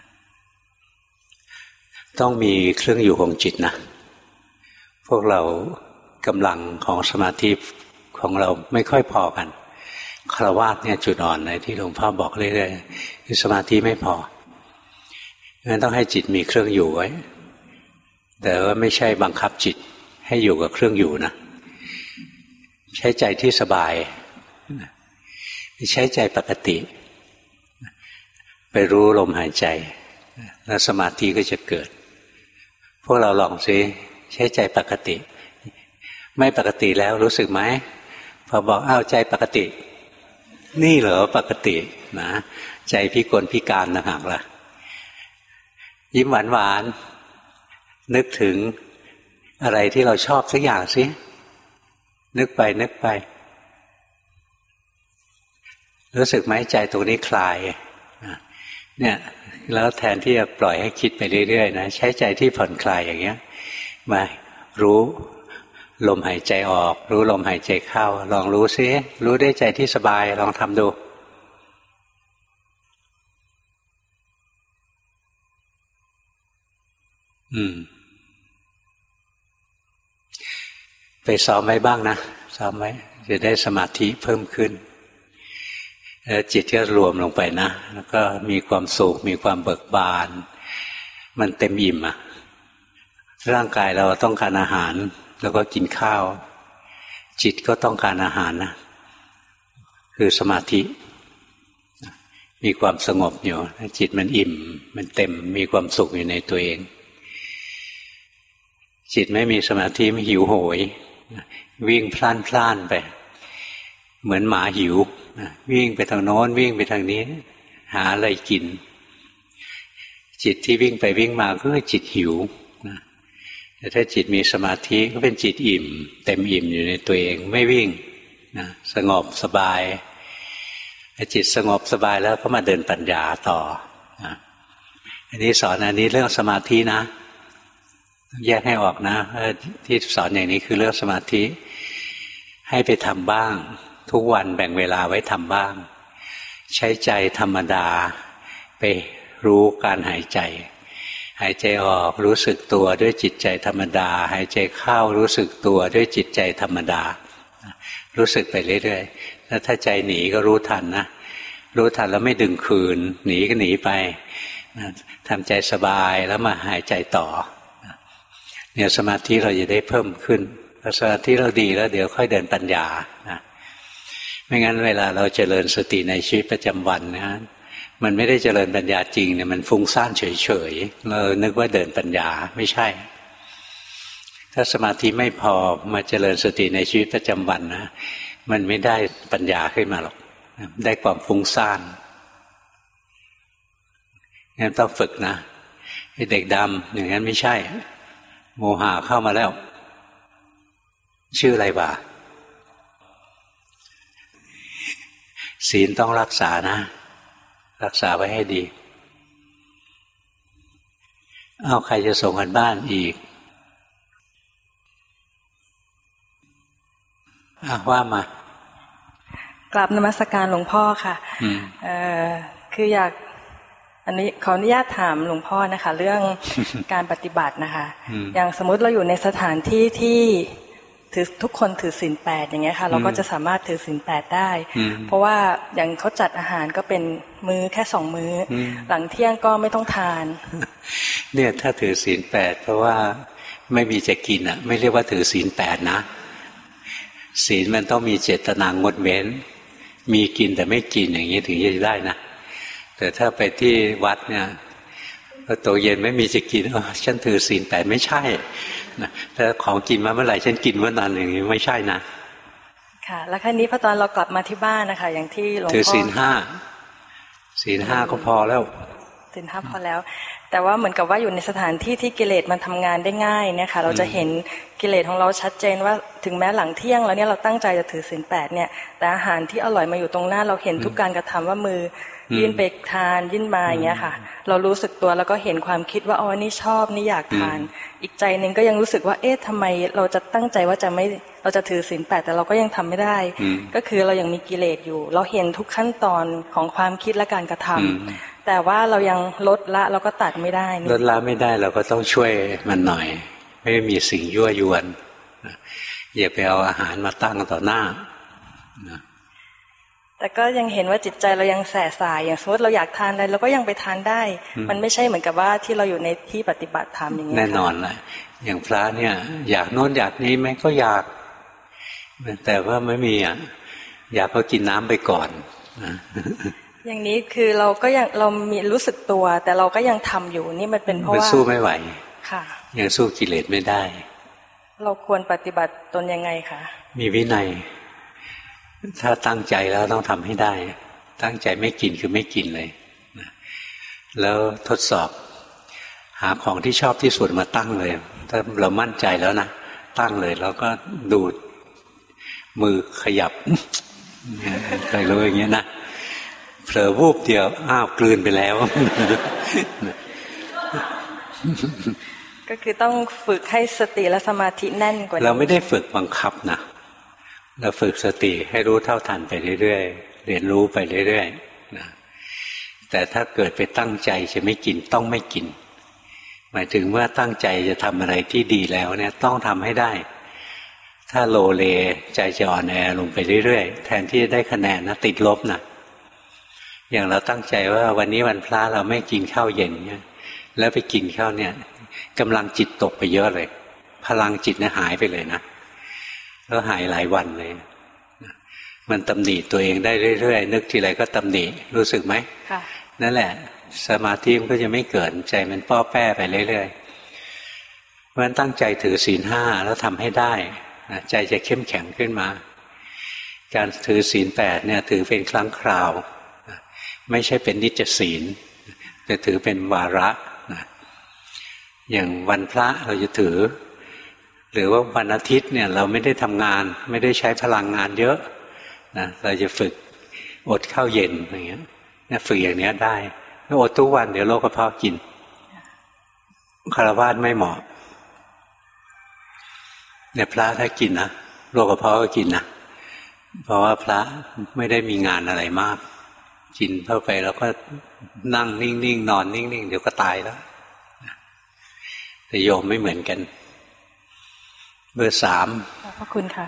ต้องมีเครื่องอยู่ของจิตนะ พวกเรากำลังของสมาธิของเราไม่ค่อยพอกันคารวะเนี่ยจุดอ่อนในที่หลวงพ่อบอกเรื่อยๆคือสมาธิไม่พองั้นต้องให้จิตมีเครื่องอยู่ไว้ แต่ว่าไม่ใช่บังคับจิตให้อยู่กับเครื่องอยู่นะ ใช้ใจที่สบาย ใช้ใจปกติ ไปรู้ลมหายใจแล้วสมาธิก็จะเกิด พวกเราลองซิใช้ใจปกติ ไม่ปกติแล้วรู้สึกไหมพอบอกอ้าวใจปกติ นี่เหรอปกตินะใจพิกลพิการนะหากล่ะ ยิ้มหวานหวานนึกถึงอะไรที่เราชอบสักอย่างสินึกไปนึกไป รู้สึกไหมใจตรงนี้คลาย เนี่ยแล้วแทนที่จะปล่อยให้คิดไปเรื่อยๆนะใช้ใจที่ผ่อนคลายอย่างเงี้ยมารู้ลมหายใจออก รู้ลมหายใจเข้า ลองรู้ซิรู้ได้ใจที่สบายลองทำดูอืม ไปซ้อมไว้บ้างนะซ้อมไว้จะได้สมาธิเพิ่มขึ้น แล้วจิตก็รวมลงไปนะ แล้วก็มีความสุขมีความเบิกบาน มันเต็มอิ่มอะร่างกายเราต้องการอาหาร แล้วก็กินข้าว จิตก็ต้องการอาหารนะคือสมาธิ มีความสงบอยู่จิตมันอิ่ม มันเต็มมีความสุขอยู่ในตัวเอง จิตไม่มีสมาธิไม่หิวโหย วิ่งพล่านพล่านไป เหมือนหมาหิว วิ่งไปทางโน้นวิ่งไปทางนี้ หาอะไรกิน จิตที่วิ่งไปวิ่งมาก็คือจิตหิวแต่ถ้าจิตมีสมาธิก็เป็นจิตอิ่ม เต็มอิ่มอยู่ในตัวเองไม่วิ่งนะสงบสบายจิตสงบสบายแล้วก็มาเดินปัญญาต่อนะอันนี้สอนอันนี้เรื่องสมาธินะ แยกให้ออกนะที่สอนอย่างนี้คือเรื่องสมาธิ ให้ไปทำบ้าง ทุกวันแบ่งเวลาไว้ทำบ้าง ใช้ใจธรรมดาไปรู้การหายใจ หายใจออกรู้สึกตัวด้วยจิตใจธรรมดา หายใจเข้ารู้สึกตัวด้วยจิตใจธรรมดา รู้สึกไปเรื่อยๆแล้วถ้าใจหนีก็รู้ทันนะรู้ทันแล้วไม่ดึงคืน หนีก็หนีไปทำใจสบายแล้วมาหายใจต่อเนี่ยสมาธิเราจะได้เพิ่มขึ้นพอสมาธิเราดีแล้วเดี๋ยวค่อยเดินปัญญานะ ไม่งั้นเวลาเราเจริญสติในชีวิตประจำวันนะมันไม่ได้เจริญปัญญาจริงเนี่ยมันฟุ้งซ่านเฉยๆเรานึกว่าเดินปัญญาไม่ใช่ ถ้าสมาธิไม่พอมาเจริญสติในชีวิตประจำวันนะมันไม่ได้ปัญญาขึ้นมาหรอกได้ความฟุ้งซ่านงั้นต้องฝึกนะเด็กดำอย่างนั้นไม่ใช่ โมหะเข้ามาแล้ว ชื่ออะไรบ่า ศีลต้องรักษานะ รักษาไว้ให้ดี เอาใครจะส่งกันบ้านอีกอาว่ามา กลับนมัสการหลวงพ่อค่ะเออคืออยากอันนี้ขออนุญาตถามหลวงพ่อนะคะ เรื่องการปฏิบัตินะคะ อย่างสมมติเราอยู่ในสถานที่ที่ ถือทุกคนถือศีลแปดอย่างเงี้ยค่ะ เราก็จะสามารถถือศีลแปดได้ เพราะว่าอย่างเขาจัดอาหารก็เป็นมื้อแค่สองมื้อ หลังเที่ยงก็ไม่ต้องทาน เนี่ยถ้าถือศีลแปดเพราะว่าไม่มีจะกินอะ ไม่เรียกว่าถือศีลแปดนะ ศีลมันต้องมีเจตนางดเว้น มีกินแต่ไม่กินอย่างนี้ถึงจะได้นะแแต่ถ้าไปที่วัดเนี่ยพ อตกเย็นไม่มีจะกินอ๋อฉันถือศีลแปดไม่ใช่นะถ้าของกินมาเมื่อไหร่ฉันกินเมื่อนั้นอย่างนี้ไม่ใช่นะค่ะ แล้วครั้นี้พอตอนเรากลับมาที่บ้านนะคะ อย่างที่หลวงพ่อถือศีลห้าศีลห้าก็พอแล้วศีลห้าพอแล้ว แต่ว่าเหมือนกับว่าอยู่ในสถานที่ที่กิเลสมันทำงานได้ง่ายเนี่ยค่ะ เราจะเห็นกิเลสของเราชัดเจนว่าถึงแม้หลังเที่ยงแล้วเนี่ยเราตั้งใจจะถือศีลแปดเนี่ย แต่อาหารที่อร่อยมาอยู่ตรงหน้าเราเห็นทุกการกระทำว่ามือ ยื่นไปทานยื่นมาอย่างเงี้ยค่ะ เรารู้สึกตัวแล้วก็เห็นความคิดว่าอ๋อนี่ชอบนี่อยากทาน อีกใจหนึ่งก็ยังรู้สึกว่าเอ๊ะทำไมเราจะตั้งใจว่าจะไม่เราจะถือศีลแปดแต่เราก็ยังทำไม่ได้ ก็คือเรายังมีกิเลสอยู่ เราเห็นทุกขั้นตอนของความคิดและการกระทำแต่ว่าเรายังลดละเราก็ตัดไม่ได้ลดละไม่ได้เราก็ต้องช่วยมันหน่อย ไม่มีสิ่งยั่วยวนอย่าไปเอาอาหารมาตั้งต่อหน้า แต่ก็ยังเห็นว่าจิตใจเรายังแสสายอย่างสมมติเราอยากทานอะไรเราก็ยังไปทานได้ มันไม่ใช่เหมือนกับว่าที่เราอยู่ในที่ปฏิบัติธรรมอย่างนี้แน่นอนเลยอย่างพระเนี่ย อยากโน้นอยากนี้ไหมก็อยาก แต่ว่าไม่มีอะอยากก็กินน้ำไปก่อนอย่างนี้คือเราก็ยังเรามีรู้สึกตัว แต่เราก็ยังทำอยู่นี่มันเป็นเพราะว่าสู้ไม่ไหว ค่ะ ยังสู้กิเลสไม่ได้ เราควรปฏิบัติตนยังไงคะมีวินัย ถ้าตั้งใจแล้วต้องทำให้ได้ ตั้งใจไม่กินคือไม่กินเลยนะแล้วทดสอบ หาของที่ชอบที่สุดมาตั้งเลย ถ้าเรามั่นใจแล้วนะ ตั้งเลยแล้วก็ดูด มือขยับไปเลยอย่างเงี้ยนะเผลอวูบเดียว อ้าวกลืนไปแล้ว ก็คือต้องฝึกให้สติและสมาธิแน่นกว่าเราไม่ได้ฝึกบังคับนะ เราฝึกสติให้รู้เท่าทันไปเรื่อยๆ เรียนรู้ไปเรื่อยๆนะแต่ถ้าเกิดไปตั้งใจจะไม่กินต้องไม่กิน หมายถึงว่าตั้งใจจะทำอะไรที่ดีแล้วเนี่ยต้องทำให้ได้ ถ้าโลเลใจจะอ่อนแอลงไปเรื่อยๆ แทนที่จะได้คะแนนนะติดลบนะอย่างเราตั้งใจว่าวันนี้วันพระเราไม่กินข้าวเย็นเนี่ยแล้วไปกินข้าวเนี่ยกำลังจิตตกไปเยอะเลย พลังจิตเนี่ยหายไปเลยนะ ก็หายหลายวันเลย มันตำหนิตัวเองได้เรื่อยๆ นึกทีไรก็ตำหนิรู้สึกไหมนั่นแหละ สมาธิมันก็จะไม่เกิดใจมันป้อแป้ไปเรื่อยๆเพราะฉะนั้นตั้งใจถือศีลห้าแล้วทำให้ได้ใจจะเข้มแข็งขึ้นมา การถือศีลแปดเนี่ยถือเป็นครั้งคราว ไม่ใช่เป็นนิจศีลแต่ถือเป็นวาระอย่างวันพระเราจะถือ หรือว่าวันอาทิตย์เนี่ยเราไม่ได้ทำงาน ไม่ได้ใช้พลังงานเยอะนะเราจะฝึกอดข้าวเย็นอย่างเงี้ยฝึกอย่างเนี้ยได้ถ้าอดทุกวันเดี๋ยวโรคกระเพาะกินคารวาสไม่เหมาะเนี่ยพระถ้ากินนะโรคกระเพาะก็กินนะเพราะว่าพระไม่ได้มีงานอะไรมาก กินเข้าไปแล้วก็นั่งนิ่งๆนอนนิ่งๆเดี๋ยวก็ตายแล้วแต่โยมไม่เหมือนกัน เบอร์สามขอบพระคุณค่ะ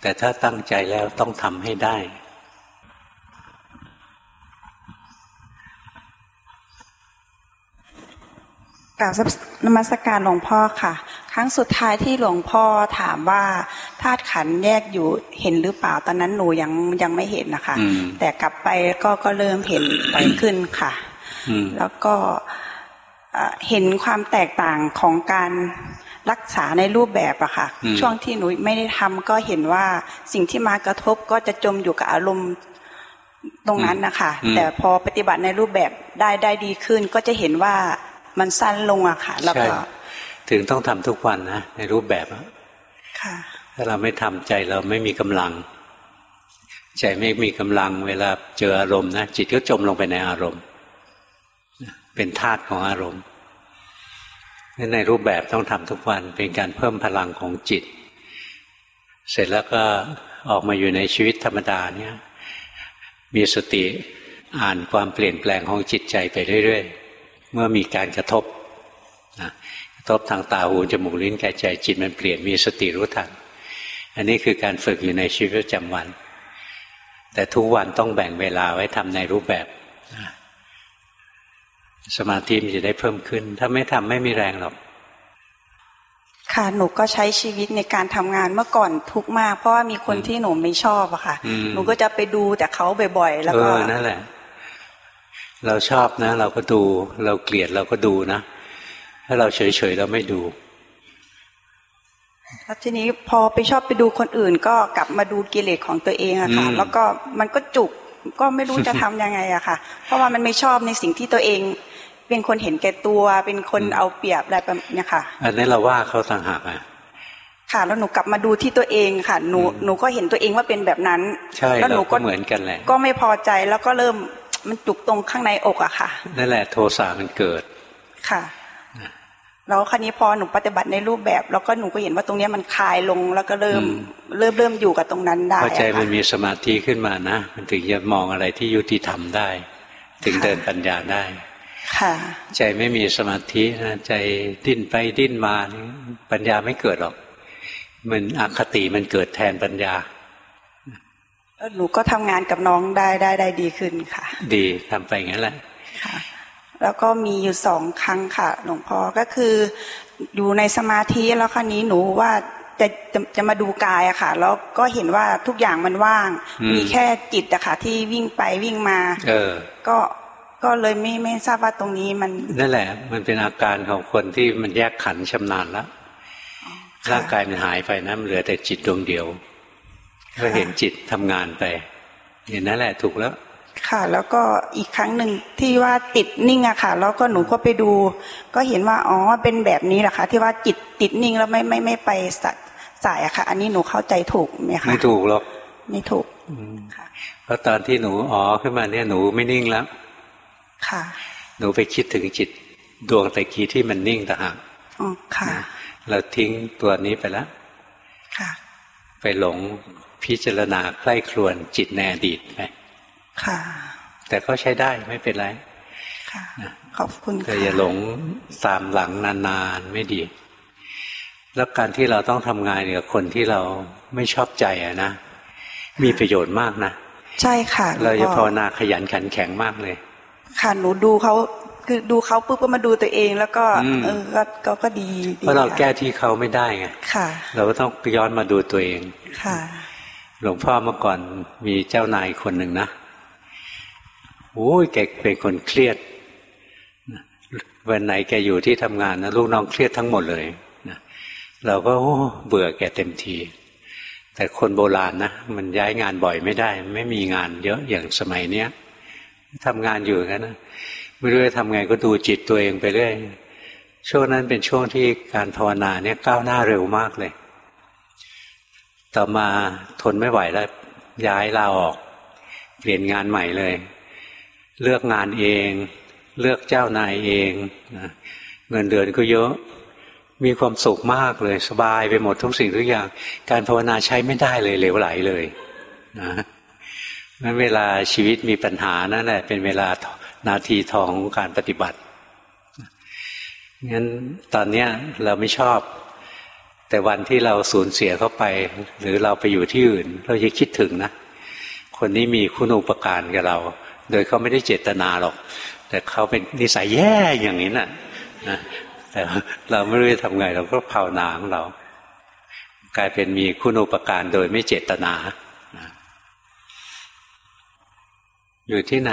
แต่ถ้าตั้งใจแล้วต้องทำให้ได้ กล่าวนมัสการหลวงพ่อค่ะ ครั้งสุดท้ายที่หลวงพ่อถามว่าธาตุขันแยกอยู่เห็นหรือเปล่า ตอนนั้นหนูยังยังไม่เห็นนะคะ แต่กลับไปก็ก็เริ่มเห็นไปขึ้นค่ะ แล้วก็เห็นความแตกต่างของการ รักษาในรูปแบบอะค่ะ ช่วงที่หนูไม่ได้ทำก็เห็นว่าสิ่งที่มากระทบก็จะจมอยู่กับอารมณ์ตรงนั้นนะคะ แต่พอปฏิบัติในรูปแบบได้ได้ดีขึ้น ก็จะเห็นว่ามันสั้นลงอะค่ะ แล้วก็ถึงต้องทำทุกวันนะในรูปแบบค่ะ ถ้าเราไม่ทำใจเราไม่มีกำลัง ใจไม่มีกำลังเวลาเจออารมณ์นะจิตก็จมลงไปในอารมณ์ เป็นธาตุของอารมณ์ ในรูปแบบต้องทำทุกวันเป็นการเพิ่มพลังของจิต เสร็จแล้วก็ออกมาอยู่ในชีวิตธรรมดาเนี่ย มีสติอ่านความเปลี่ยนแปลงของจิตใจไปเรื่อยๆ เมื่อมีการกระทบนะกระทบทางตาหูจมูกลิ้นกายใจจิตมันเปลี่ยนมีสติรู้ทัน อันนี้คือการฝึกอยู่ในชีวิตประจำวัน แต่ทุกวันต้องแบ่งเวลาไว้ทำในรูปแบบ สมาธิมันจะได้เพิ่มขึ้น ถ้าไม่ทำไม่มีแรงหรอก ค่ะหนูก็ใช้ชีวิตในการทำงานเมื่อก่อนทุกมาก เพราะว่ามีคนที่หนูไม่ชอบอะค่ะ หนูก็จะไปดูแต่เขาบ่อยๆ แล้วก็นั่นแหละ เราชอบนะ เราก็ดู เราเกลียดเราก็ดูนะถ้าเราเฉยๆเราไม่ดูแล้วทีนี้พอไปชอบไปดูคนอื่น ก็กลับมาดูกิเลสของตัวเองอะค่ะ แล้วก็มันก็จุกก็ไม่รู้จะทํำยังไงอะค่ะ เพราะว่ามันไม่ชอบในสิ่งที่ตัวเอง เป็นคนเห็นแก่ตัว เป็นคนเอาเปรียบอะไรแบบนี้ค่ะ อันนี้เราว่าเขาต่างหากอะค่ะแล้วหนูกลับมาดูที่ตัวเองค่ะหนูหนูก็เห็นตัวเองว่าเป็นแบบนั้นใช่แล้วหนูก็เหมือนกันแหละก็ไม่พอใจแล้วก็เริ่มมันจุกตรงข้างในอกอะค่ะนั่นแหละโทสะมันเกิดค่ะแล้วครั้นี้พอหนูปฏิบัติในรูปแบบ แล้วก็หนูก็เห็นว่าตรงนี้มันคลายลงแล้วก็เริ่มเริ่มเริ่มอยู่กับตรงนั้นได้พอใจมันมีสมาธิขึ้นมานะ มันถึงจะมองอะไรที่ยุติธรรมได้ ถึงเดินปัญญาได้ ค่ะ ใจไม่มีสมาธินะใจดิ้นไปดิ้นมาปัญญาไม่เกิดหรอก มันอคติมันเกิดแทนปัญญาหนูก็ทำงานกับน้องได้ได้ได้ดีขึ้นค่ะ ดีทำไปงั้นแหละค่ะแล้วก็มีอยู่สองครั้งค่ะ หลวงพ่อก็คือ อยู่ในสมาธิแล้วครั้นี้หนูว่าจะจะจะมาดูกายอะค่ะ แล้วก็เห็นว่าทุกอย่างมันว่าง มีแค่จิตอะค่ะ ที่วิ่งไปวิ่งมา เออ ก็ ก็เลยไม่ไม่ทราบว่าตรงนี้มัน นั่นแหละ มันเป็นอาการของคนที่มันแยกขันชำนาญแล้วร่างกายมันหายไปนะมันเหลือแต่จิตดวงเดียว ก็เห็นจิตทำงานไปเห็นนั่นแหละถูกแล้ว ค่ะ แล้วก็อีกครั้งหนึ่งที่ว่าติดนิ่งอะค่ะ แล้วก็หนูก็ไปดู ก็เห็นว่าอ๋อเป็นแบบนี้แหละค่ะ ที่ว่าจิตติดนิ่งแล้วไม่ไม่ไม่ไปสายอะค่ะ อันนี้หนูเข้าใจถูกไหมคะไม่ถูกหรอกไม่ถูกเพราะตอนที่หนูอ๋อขึ้นมาเนี่ยหนูไม่นิ่งแล้ว ค่ะหนูไปคิดถึงจิตดวงตะกี้ที่มันนิ่งต่างหากอ๋อค่ะ เราทิ้งตัวนี้ไปแล้วค่ะ ไปหลงพิจารณาใคร่ครวญจิตในอดีตไปค่ะ แต่ก็ใช้ได้ไม่เป็นไรค่ะขอบคุณค่ะแต่อย่าหลงตามหลังนานๆไม่ดี แล้วการที่เราต้องทำงานกับคนที่เราไม่ชอบใจอะนะมีประโยชน์มากนะใช่ค่ะ เราจะภาวนาขยันขันแข็งมากเลย ค่ะหนูดูเขาคือดูเขาปุ๊บก็มาดูตัวเองแล้วก็เออก็ก็ดีเพราะเราแก้ที่เขาไม่ได้ไงค่ะ เราก็ต้องย้อนมาดูตัวเองค่ะ หลวงพ่อเมื่อก่อนมีเจ้านายคนหนึ่งนะโอ้ยแกเป็นคนเครียดวันไหนแกอยู่ที่ทำงานนะลูกน้องเครียดทั้งหมดเลยนะเราก็เบื่อแกเต็มที แต่คนโบราณนะมันย้ายงานบ่อยไม่ได้ ไม่มีงานเยอะอย่างสมัยเนี้ย ทำงานอยู่กันนะไม่รู้จะทำไงก็ดูจิตตัวเองไปเรื่อยช่วงนั้นเป็นช่วงที่การภาวนาเนี่ยก้าวหน้าเร็วมากเลย ต่อมาทนไม่ไหวแล้ว ย้ายลาออก เปลี่ยนงานใหม่เลย เลือกงานเอง เลือกเจ้านายเองเงินเดือนก็เยอะ มีความสุขมากเลย สบายไปหมดทุกสิ่งทุกอย่าง การภาวนาใช้ไม่ได้เลยเหลวไหลเลยนะ นั้นเวลาชีวิตมีปัญหานั่นแหละเป็นเวลานาทีทองของการปฏิบัติงั้นตอนนี้เราไม่ชอบ แต่วันที่เราสูญเสียเข้าไป หรือเราไปอยู่ที่อื่น เราจะคิดถึงนะ คนนี้มีคุณอุปการกับเรา โดยเขาไม่ได้เจตนาหรอก แต่เขาเป็นนิสัยแย่อย่างนี้น่ะนะแต่เราไม่รู้จะทำไงเราก็ภาวนาของเรา กลายเป็นมีคุณูปการโดยไม่เจตนา อยู่ที่ไหน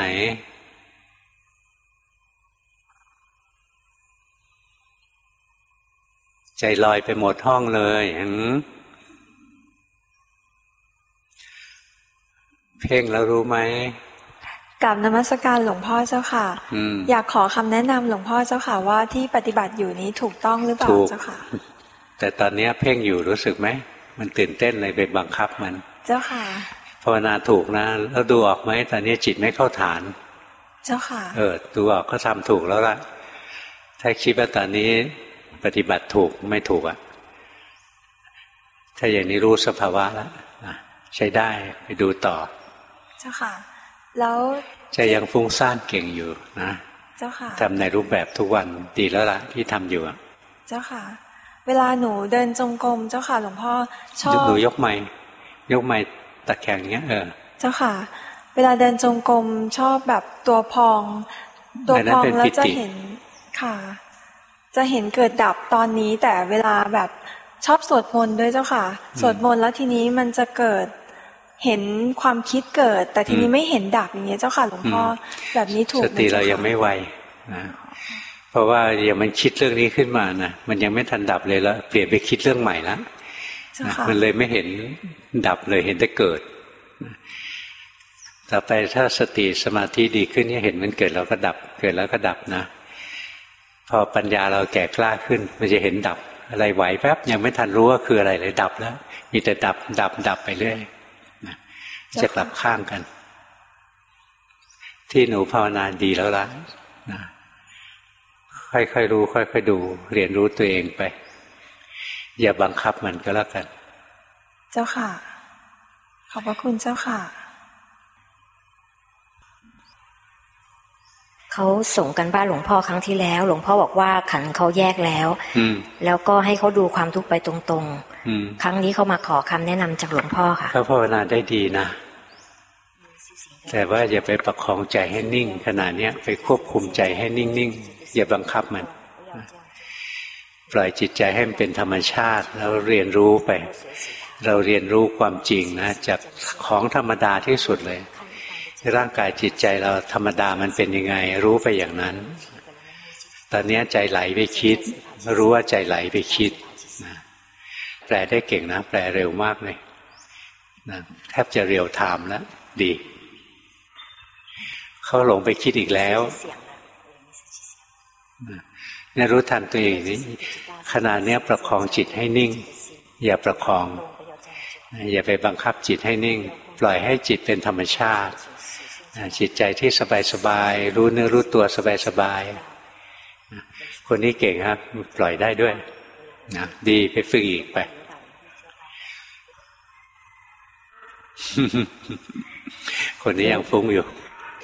ใจลอยไปหมดห้องเลยเพ่งแล้วรู้ไหมกับนมัสการหลวงพ่อเจ้าค่ะอยากขอคำแนะนำหลวงพ่อเจ้าค่ะ ว่าที่ปฏิบัติอยู่นี้ถูกต้องหรือเปล่าเจ้าค่ะ แต่ตอนนี้เพ่งอยู่รู้สึกไหมมันตื่นเต้นเลยไปบังคับมัน เจ้าค่ะ ภาวนาถูกนะแล้วดูออกไหมตอนนี้จิตไม่เข้าฐาน เจ้าค่ะ เออดูออกก็ทำถูกแล้วล่ะ ถ้าคิดว่าตอนนี้ปฏิบัติถูกไม่ถูกอะถ้าอย่างนี้รู้สภาวะแล้วใช้ได้ไปดูต่อ เจ้าค่ะ แล้วใจยังฟุ้งซ่านเก่งอยู่นะ เจ้าค่ะทำในรูปแบบทุกวันดีแล้วล่ะที่ทำอยู่เจ้าค่ะ เวลาหนูเดินจงกรมเจ้าค่ะ หลวงพ่อชอบหนูยกไม้ยกไม้ ตะแคงเงี้ยเออเจ้าค่ะ เวลาเดินจงกรมชอบแบบตัวพอง ตัวพองแล้วจะเห็นค่ะ จะเห็นเกิดดับตอนนี้ แต่เวลาแบบชอบสวดมนต์ด้วยเจ้าค่ะ สวดมนต์แล้วทีนี้มันจะเกิดเห็นความคิดเกิด แต่ทีนี้ไม่เห็นดับอย่างเงี้ยเจ้าค่ะหลวงพ่อแบบนี้ถูกสติเรายังไม่ไวนะเพราะว่าอย่างมันคิดเรื่องนี้ขึ้นมานะมันยังไม่ทันดับเลยแล้วเปลี่ยนไปคิดเรื่องใหม่แล้วมันเลยไม่เห็น ดับเลยเห็นแต่เกิด ต่อไปถ้าสติสมาธิดีขึ้นเนี่ยเห็นมันเกิดแล้วก็ดับ เกิดแล้วก็ดับนะ พอปัญญาเราแก่กล้าขึ้น มันจะเห็นดับ อะไรไหวแป๊บยังไม่ทันรู้ว่าคืออะไรเลยดับแล้ว มีแต่ดับ ดับ ดับไปเรื่อยจะกลับข้างกัน ที่หนูภาวนาดีแล้วละนะค่อยๆรู้ ค่อยๆดู เรียนรู้ตัวเองไป อย่าบังคับมันก็แล้วกัน เจ้าค่ะ ขอบพระคุณเจ้าค่ะ เขาส่งกันบ้านหลวงพ่อครั้งที่แล้ว หลวงพ่อบอกว่าขันเขาแยกแล้วแล้วก็ให้เขาดูความทุกข์ไปตรงๆครั้งนี้เขามาขอคำแนะนำจากหลวงพ่อค่ะเขาภาวนาได้ดีนะแต่ว่าอย่าไปประคองใจให้นิ่ง ขณะนี้ไปควบคุมใจให้นิ่งๆอย่าบังคับมัน ปล่อยจิตใจให้มันเป็นธรรมชาติ แล้วเรียนรู้ไป เราเรียนรู้ความจริงนะจากของธรรมดาที่สุดเลย ร่างกายจิตใจเราธรรมดามันเป็นยังไง รู้ไปอย่างนั้น ตอนนี้ใจไหลไปคิด รู้ว่าใจไหลไปคิดนะแปลได้เก่งนะ แปลเร็วมากเลยนะแทบจะเรียวไทม์แล้วดี เขาหลงไปคิดอีกแล้วเนี่ยรู้ทันตัวเองนี้ขณะนี้ประคองจิตให้นิ่ง อย่าประคอง อย่าไปบังคับจิตให้นิ่ง ปล่อยให้จิตเป็นธรรมชาติ จิตใจที่สบายสบายรู้เนื้อรู้ตัวสบายสบายคนนี้เก่งครับ ปล่อยได้ด้วยนะดีไปฝึกอีกไปคนนี้ยังฟุ้งอยู่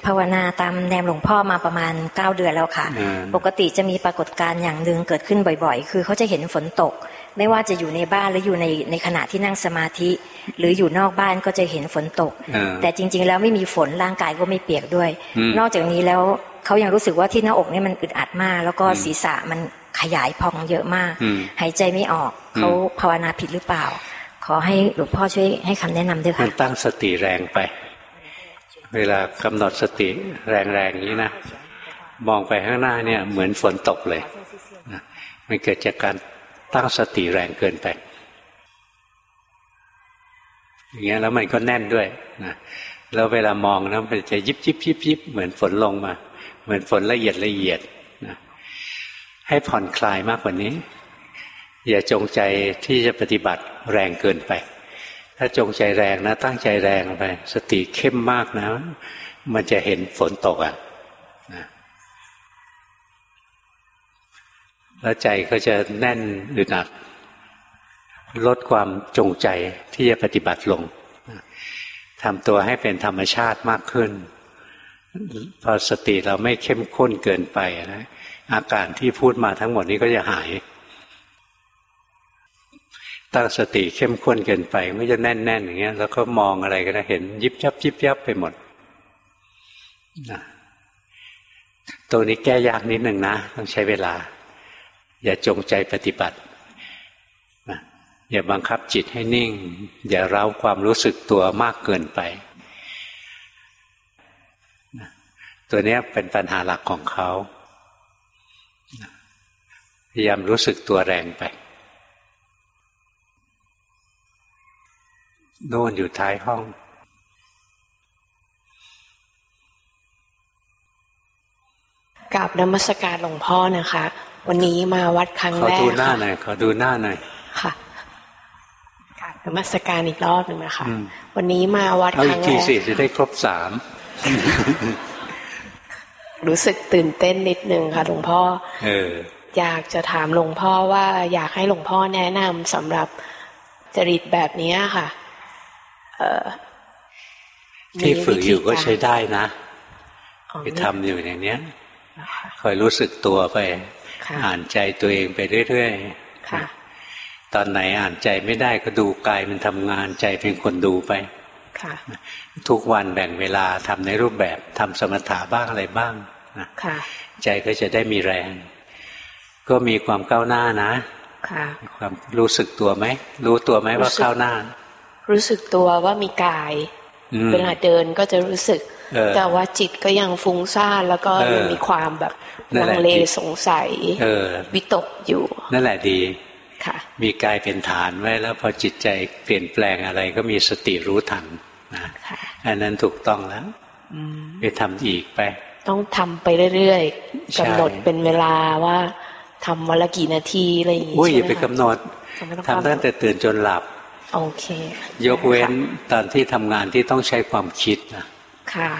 ภาวนาตามแนวหลวงพ่อมาประมาณเก้าเดือนแล้วค่ะ ปกติจะมีปรากฏการณ์อย่างหนึ่งเกิดขึ้นบ่อยๆ คือเขาจะเห็นฝนตก ไม่ว่าจะอยู่ในบ้านหรืออยู่ในในขณะที่นั่งสมาธิ หรืออยู่นอกบ้านก็จะเห็นฝนตก แต่จริง ๆ แล้วไม่มีฝนร่างกายก็ไม่เปียกด้วย นอกจากนี้แล้วเขายังรู้สึกว่าที่หน้าอกนี่มันอึดอัดมาก แล้วก็ศีรษะมันขยายพองเยอะมาก หายใจไม่ออกเขาภาวนาผิดหรือเปล่า ขอให้หลวงพ่อช่วยให้คำแนะนำด้วยค่ะมันตั้งสติแรงไป เวลากำหนดสติแรงๆนี้นะมองไปข้างหน้าเนี่ยเหมือนฝนตกเลยมันเกิดจากการตั้งสติแรงเกินไปอย่างเงี้ยแล้วมันก็แน่นด้วยนะแล้วเวลามองนะมันจะยิบยิบยิบยิบเหมือนฝนลงมา เหมือนฝนละเอียดละเอียดนะให้ผ่อนคลายมากกว่านี้ อย่าจงใจที่จะปฏิบัติแรงเกินไป ถ้าจงใจแรงนะ ตั้งใจแรงไป สติเข้มมากนะ มันจะเห็นฝนตกอะนะแล้วใจก็จะแน่นอึดอัดลดความจงใจที่จะปฏิบัติลงทำตัวให้เป็นธรรมชาติมากขึ้น พอสติเราไม่เข้มข้นเกินไปนะอาการที่พูดมาทั้งหมดนี้ก็จะหาย ตั้งสติเข้มข้นเกินไปไม่จะแน่นๆอย่างเงี้ย แล้วก็มองอะไรก็ได้เห็น ยิบยับยิบยับไปหมดนะตัวนี้แก้ยากนิดหนึ่งนะ ต้องใช้เวลา อย่าจงใจปฏิบัติอย่าบังคับจิตให้นิ่ง อย่าเร้าความรู้สึกตัวมากเกินไป ตัวนี้เป็นปัญหาหลักของเขาพยายามรู้สึกตัวแรงไป โน่นอยู่ท้ายห้อง กราบนมัสการหลวงพ่อนะคะ วันนี้มาวัดครั้งแรกขอดูหน้าหน่อยขอดูหน้าหน่อยค่ะกราบนมัสการอีกรอบหนึ่งนะคะ วันนี้มาวัดครั้งแรกเอาอีกทีสิจะได้ครบสามรู้สึกตื่นเต้นนิดนึงค่ะหลวงพ่อเอออยากจะถามหลวงพ่อว่าอยากให้หลวงพ่อแนะนำสำหรับจริตแบบนี้ค่ะ ที่ฝึกอยู่ก็ใช้ได้นะไปทำอยู่อย่างเนี้ยคอยรู้สึกตัวไป อ่านใจตัวเองไปเรื่อยๆตอนไหนอ่านใจไม่ได้ก็ดูกายมันทำงานใจเป็นคนดูไปทุกวันแบ่งเวลาทำในรูปแบบทำสมถะบ้างอะไรบ้างนะใจก็จะได้มีแรง ก็มีความก้าวหน้านะความรู้สึกตัวไหม รู้ตัวไหมว่าก้าวหน้า รู้สึกตัวว่ามีกาย เวลาเดินก็จะรู้สึก แต่ว่าจิตก็ยังฟุ้งซ่านแล้วก็ยังมีความแบบลังเลสงสัยวิตกอยู่ นั่นแหละดีค่ะ มีกายเป็นฐานไว้แล้วพอจิตใจเปลี่ยนแปลงอะไรก็มีสติรู้ทันนะอันนั้นถูกต้องแล้วไปทำอีกไป ต้องทำไปเรื่อยๆกำหนดเป็นเวลาว่าทำวันละกี่นาทีอะไรอย่างนี้ใช่ไหมคะอย่าไปกำหนดทำตั้งแต่ตื่นจนหลับ โอเค ยกเว้นตอนที่ทำงานที่ต้องใช้ความคิดนะค่ะ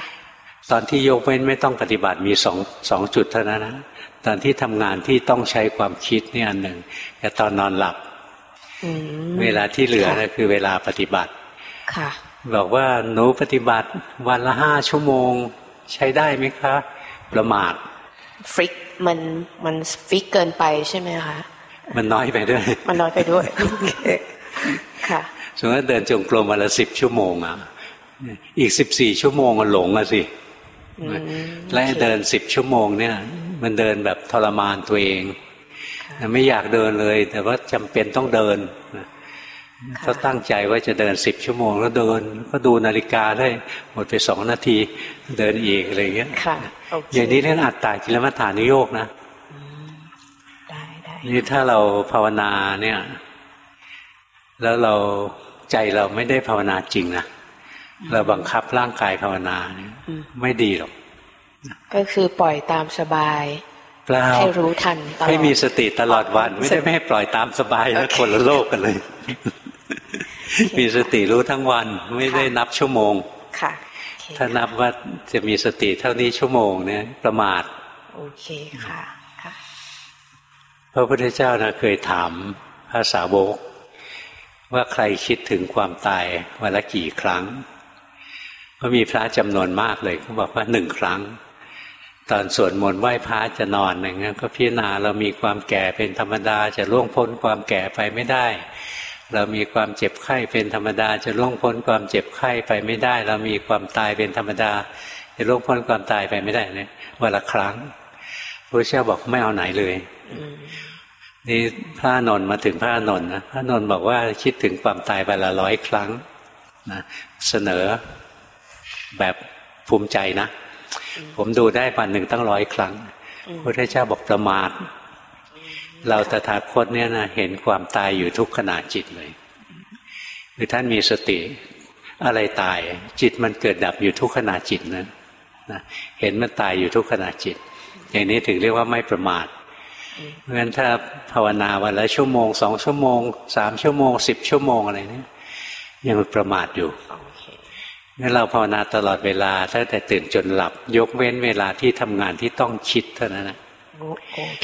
ตอนที่ยกเว้นไม่ต้องปฏิบัติมีสองสองจุดเท่านั้นนะตอนที่ทำงานที่ต้องใช้ความคิดนี่อันหนึ่งแต่ตอนนอนหลับเวลาที่เหลือนะคือเวลาปฏิบัติ ค่ะ บอกว่าหนูปฏิบัติวันละห้าชั่วโมงใช้ได้ไหมคะ ประมาทฟิกมันมันฟิกเกินไปใช่ไหมคะ มันน้อยไปด้วย มันน้อยไปด้วยค่ะสมมติเดินจงกรมวันละสิบชั่วโมงอะอีกสิบสี่ชั่วโมงมันหลงอะสิและเดินสิบชั่วโมงเนี่ย มันเดินแบบทรมานตัวเองไม่อยากเดินเลย แต่ว่าจำเป็นต้องเดินเขาตั้งใจว่าจะเดินสิบชั่วโมง แล้วเดินก็ดูนาฬิกาได้หมดไปสองนาทีเดินอีกอะไรเงี้ยอย่างนี้เรื่องอัตตาจิลมัฐานุโยกนะนี่ถ้าเราภาวนาเนี่ย แล้วเราใจเราไม่ได้ภาวนาจริงนะเราบังคับร่างกายภาวนาเนี่ยไม่ดีหรอกก็คือปล่อยตามสบายให้รู้ทันตลอดให้มีสติตลอดวัน ไม่ได้ไม่ให้ปล่อยตามสบายแล้วคนละโลกกันเลย มีสติรู้ทั้งวันไม่ได้นับชั่วโมงค่ะ ถ้านับว่าจะมีสติเท่านี้ชั่วโมงเนี่ยประมาทโอเคค่ะค่ะพระพุทธเจ้านะเคยถามภาษาวก ว่าใครคิดถึงความตายวันละกี่ครั้ง ก็มีพระจำนวนมากเลยเขาบอกว่าหนึ่งครั้ง ตอนสวดมนต์ไหว้พระจะนอนอย่างเงี้ยก็พิจารณาเรามีความแก่เป็นธรรมดาจะล่วงพ้นความแก่ไปไม่ได้ เรามีความเจ็บไข้เป็นธรรมดา จะล่วงพ้นความเจ็บไข้ไปไม่ได้ เรามีความตายเป็นธรรมดา จะล่วงพ้นความตายไปไม่ได้เนี่ยวันละครั้งพระเจ้าบอกไม่เอาไหนเลย นี่พระนนท์มาถึงพระนนท์นะพระนนท์บอกว่าคิดถึงความตายไปละร้อยครั้งนะเสนอแบบภูมิใจนะ ผมดูได้วันหนึ่งตั้งร้อยครั้งพระเจ้าบอกประมาท เราตถาคตเนี่ยนะเห็นความตายอยู่ทุกขณะจิตเลยคือท่านมีสติอะไรตาย จิตมันเกิดดับอยู่ทุกขณะจิตนะนะเห็นมันตายอยู่ทุกขณะจิต อย่างนี้ถึงเรียกว่าไม่ประมาท เพราะฉะนั้นถ้าภาวนาวันละชั่วโมงสองชั่วโมงสามชั่วโมงสิบชั่วโมงอะไรเนี่ยยังประมาทอยู่งั้นเราภาวนาตลอดเวลาตั้งแต่ตื่นจนหลับ ยกเว้นเวลาที่ทำงานที่ต้องคิดเท่านั้นนะ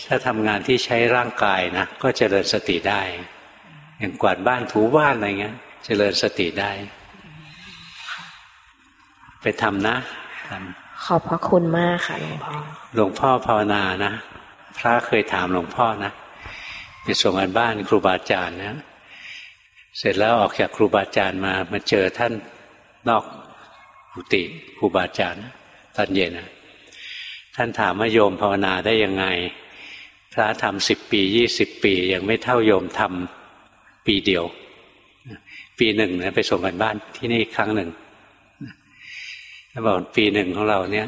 ถ้าทำงานที่ใช้ร่างกายนะก็เจริญสติได้ อย่างกวาดบ้านถูบ้านอะไรเงี้ย เจริญสติได้ ไปทำนะขอบพระคุณมากค่ะหลวงพ่อหลวงพ่อภาวนานะ พระเคยถามหลวงพ่อนะไปส่งงานบ้านครูบาอาจารย์นะเสร็จแล้วออกจากครูบาอาจารย์มามาเจอท่านนอกกุฏิครูบาอาจารย์ตอนเย็นนะท่านถามว่าโยมภาวนาได้ยังไง พระทำสิบปียี่สิบปี ยังไม่เท่าโยมทำปีเดียว ปีหนึ่งนะไปส่งกันบ้านที่นี่ครั้งหนึ่งแล้วบอกปีหนึ่งของเราเนี่ย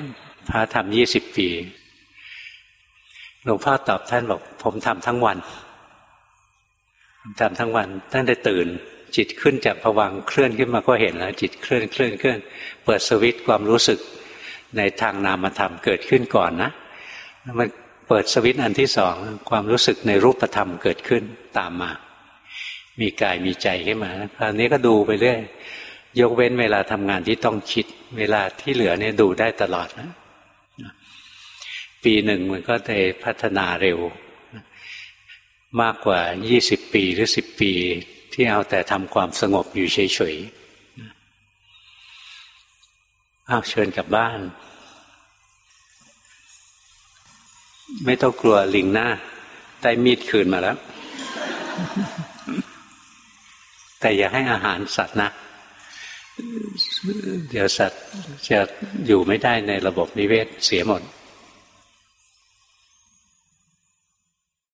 พระทำยี่สิบปี หลวงพ่อตอบท่านบอก ผมทำทั้งวันทำทั้งวันตั้งแต่ตื่น จิตขึ้นจากผวังเคลื่อนขึ้นมาก็เห็นแล้ว จิตเคลื่อนเคลื่อนเคลื่อนเปิดสวิตความรู้สึกในทางนามธรรมเกิดขึ้นก่อนนะมันเปิดสวิตอันที่สองความรู้สึกในรูปธรรมเกิดขึ้นตามมา มีกายมีใจขึ้นมาคราวนี้ก็ดูไปเรื่อยยกเว้นเวลาทำงานที่ต้องคิด เวลาที่เหลือเนี่ยดูได้ตลอดนะ ปีหนึ่งมันก็ได้พัฒนาเร็ว มากกว่ายี่สิบปีหรือสิบปี ที่เอาแต่ทำความสงบอยู่เฉยๆอ้าวเชิญกลับบ้าน ไม่ต้องกลัวลิงหน้า ได้มีดคืนมาแล้ว แต่อย่าให้อาหารสัตว์นะเดี๋ยวสัตว์จะอยู่ไม่ได้ในระบบนิเวศเสียหมด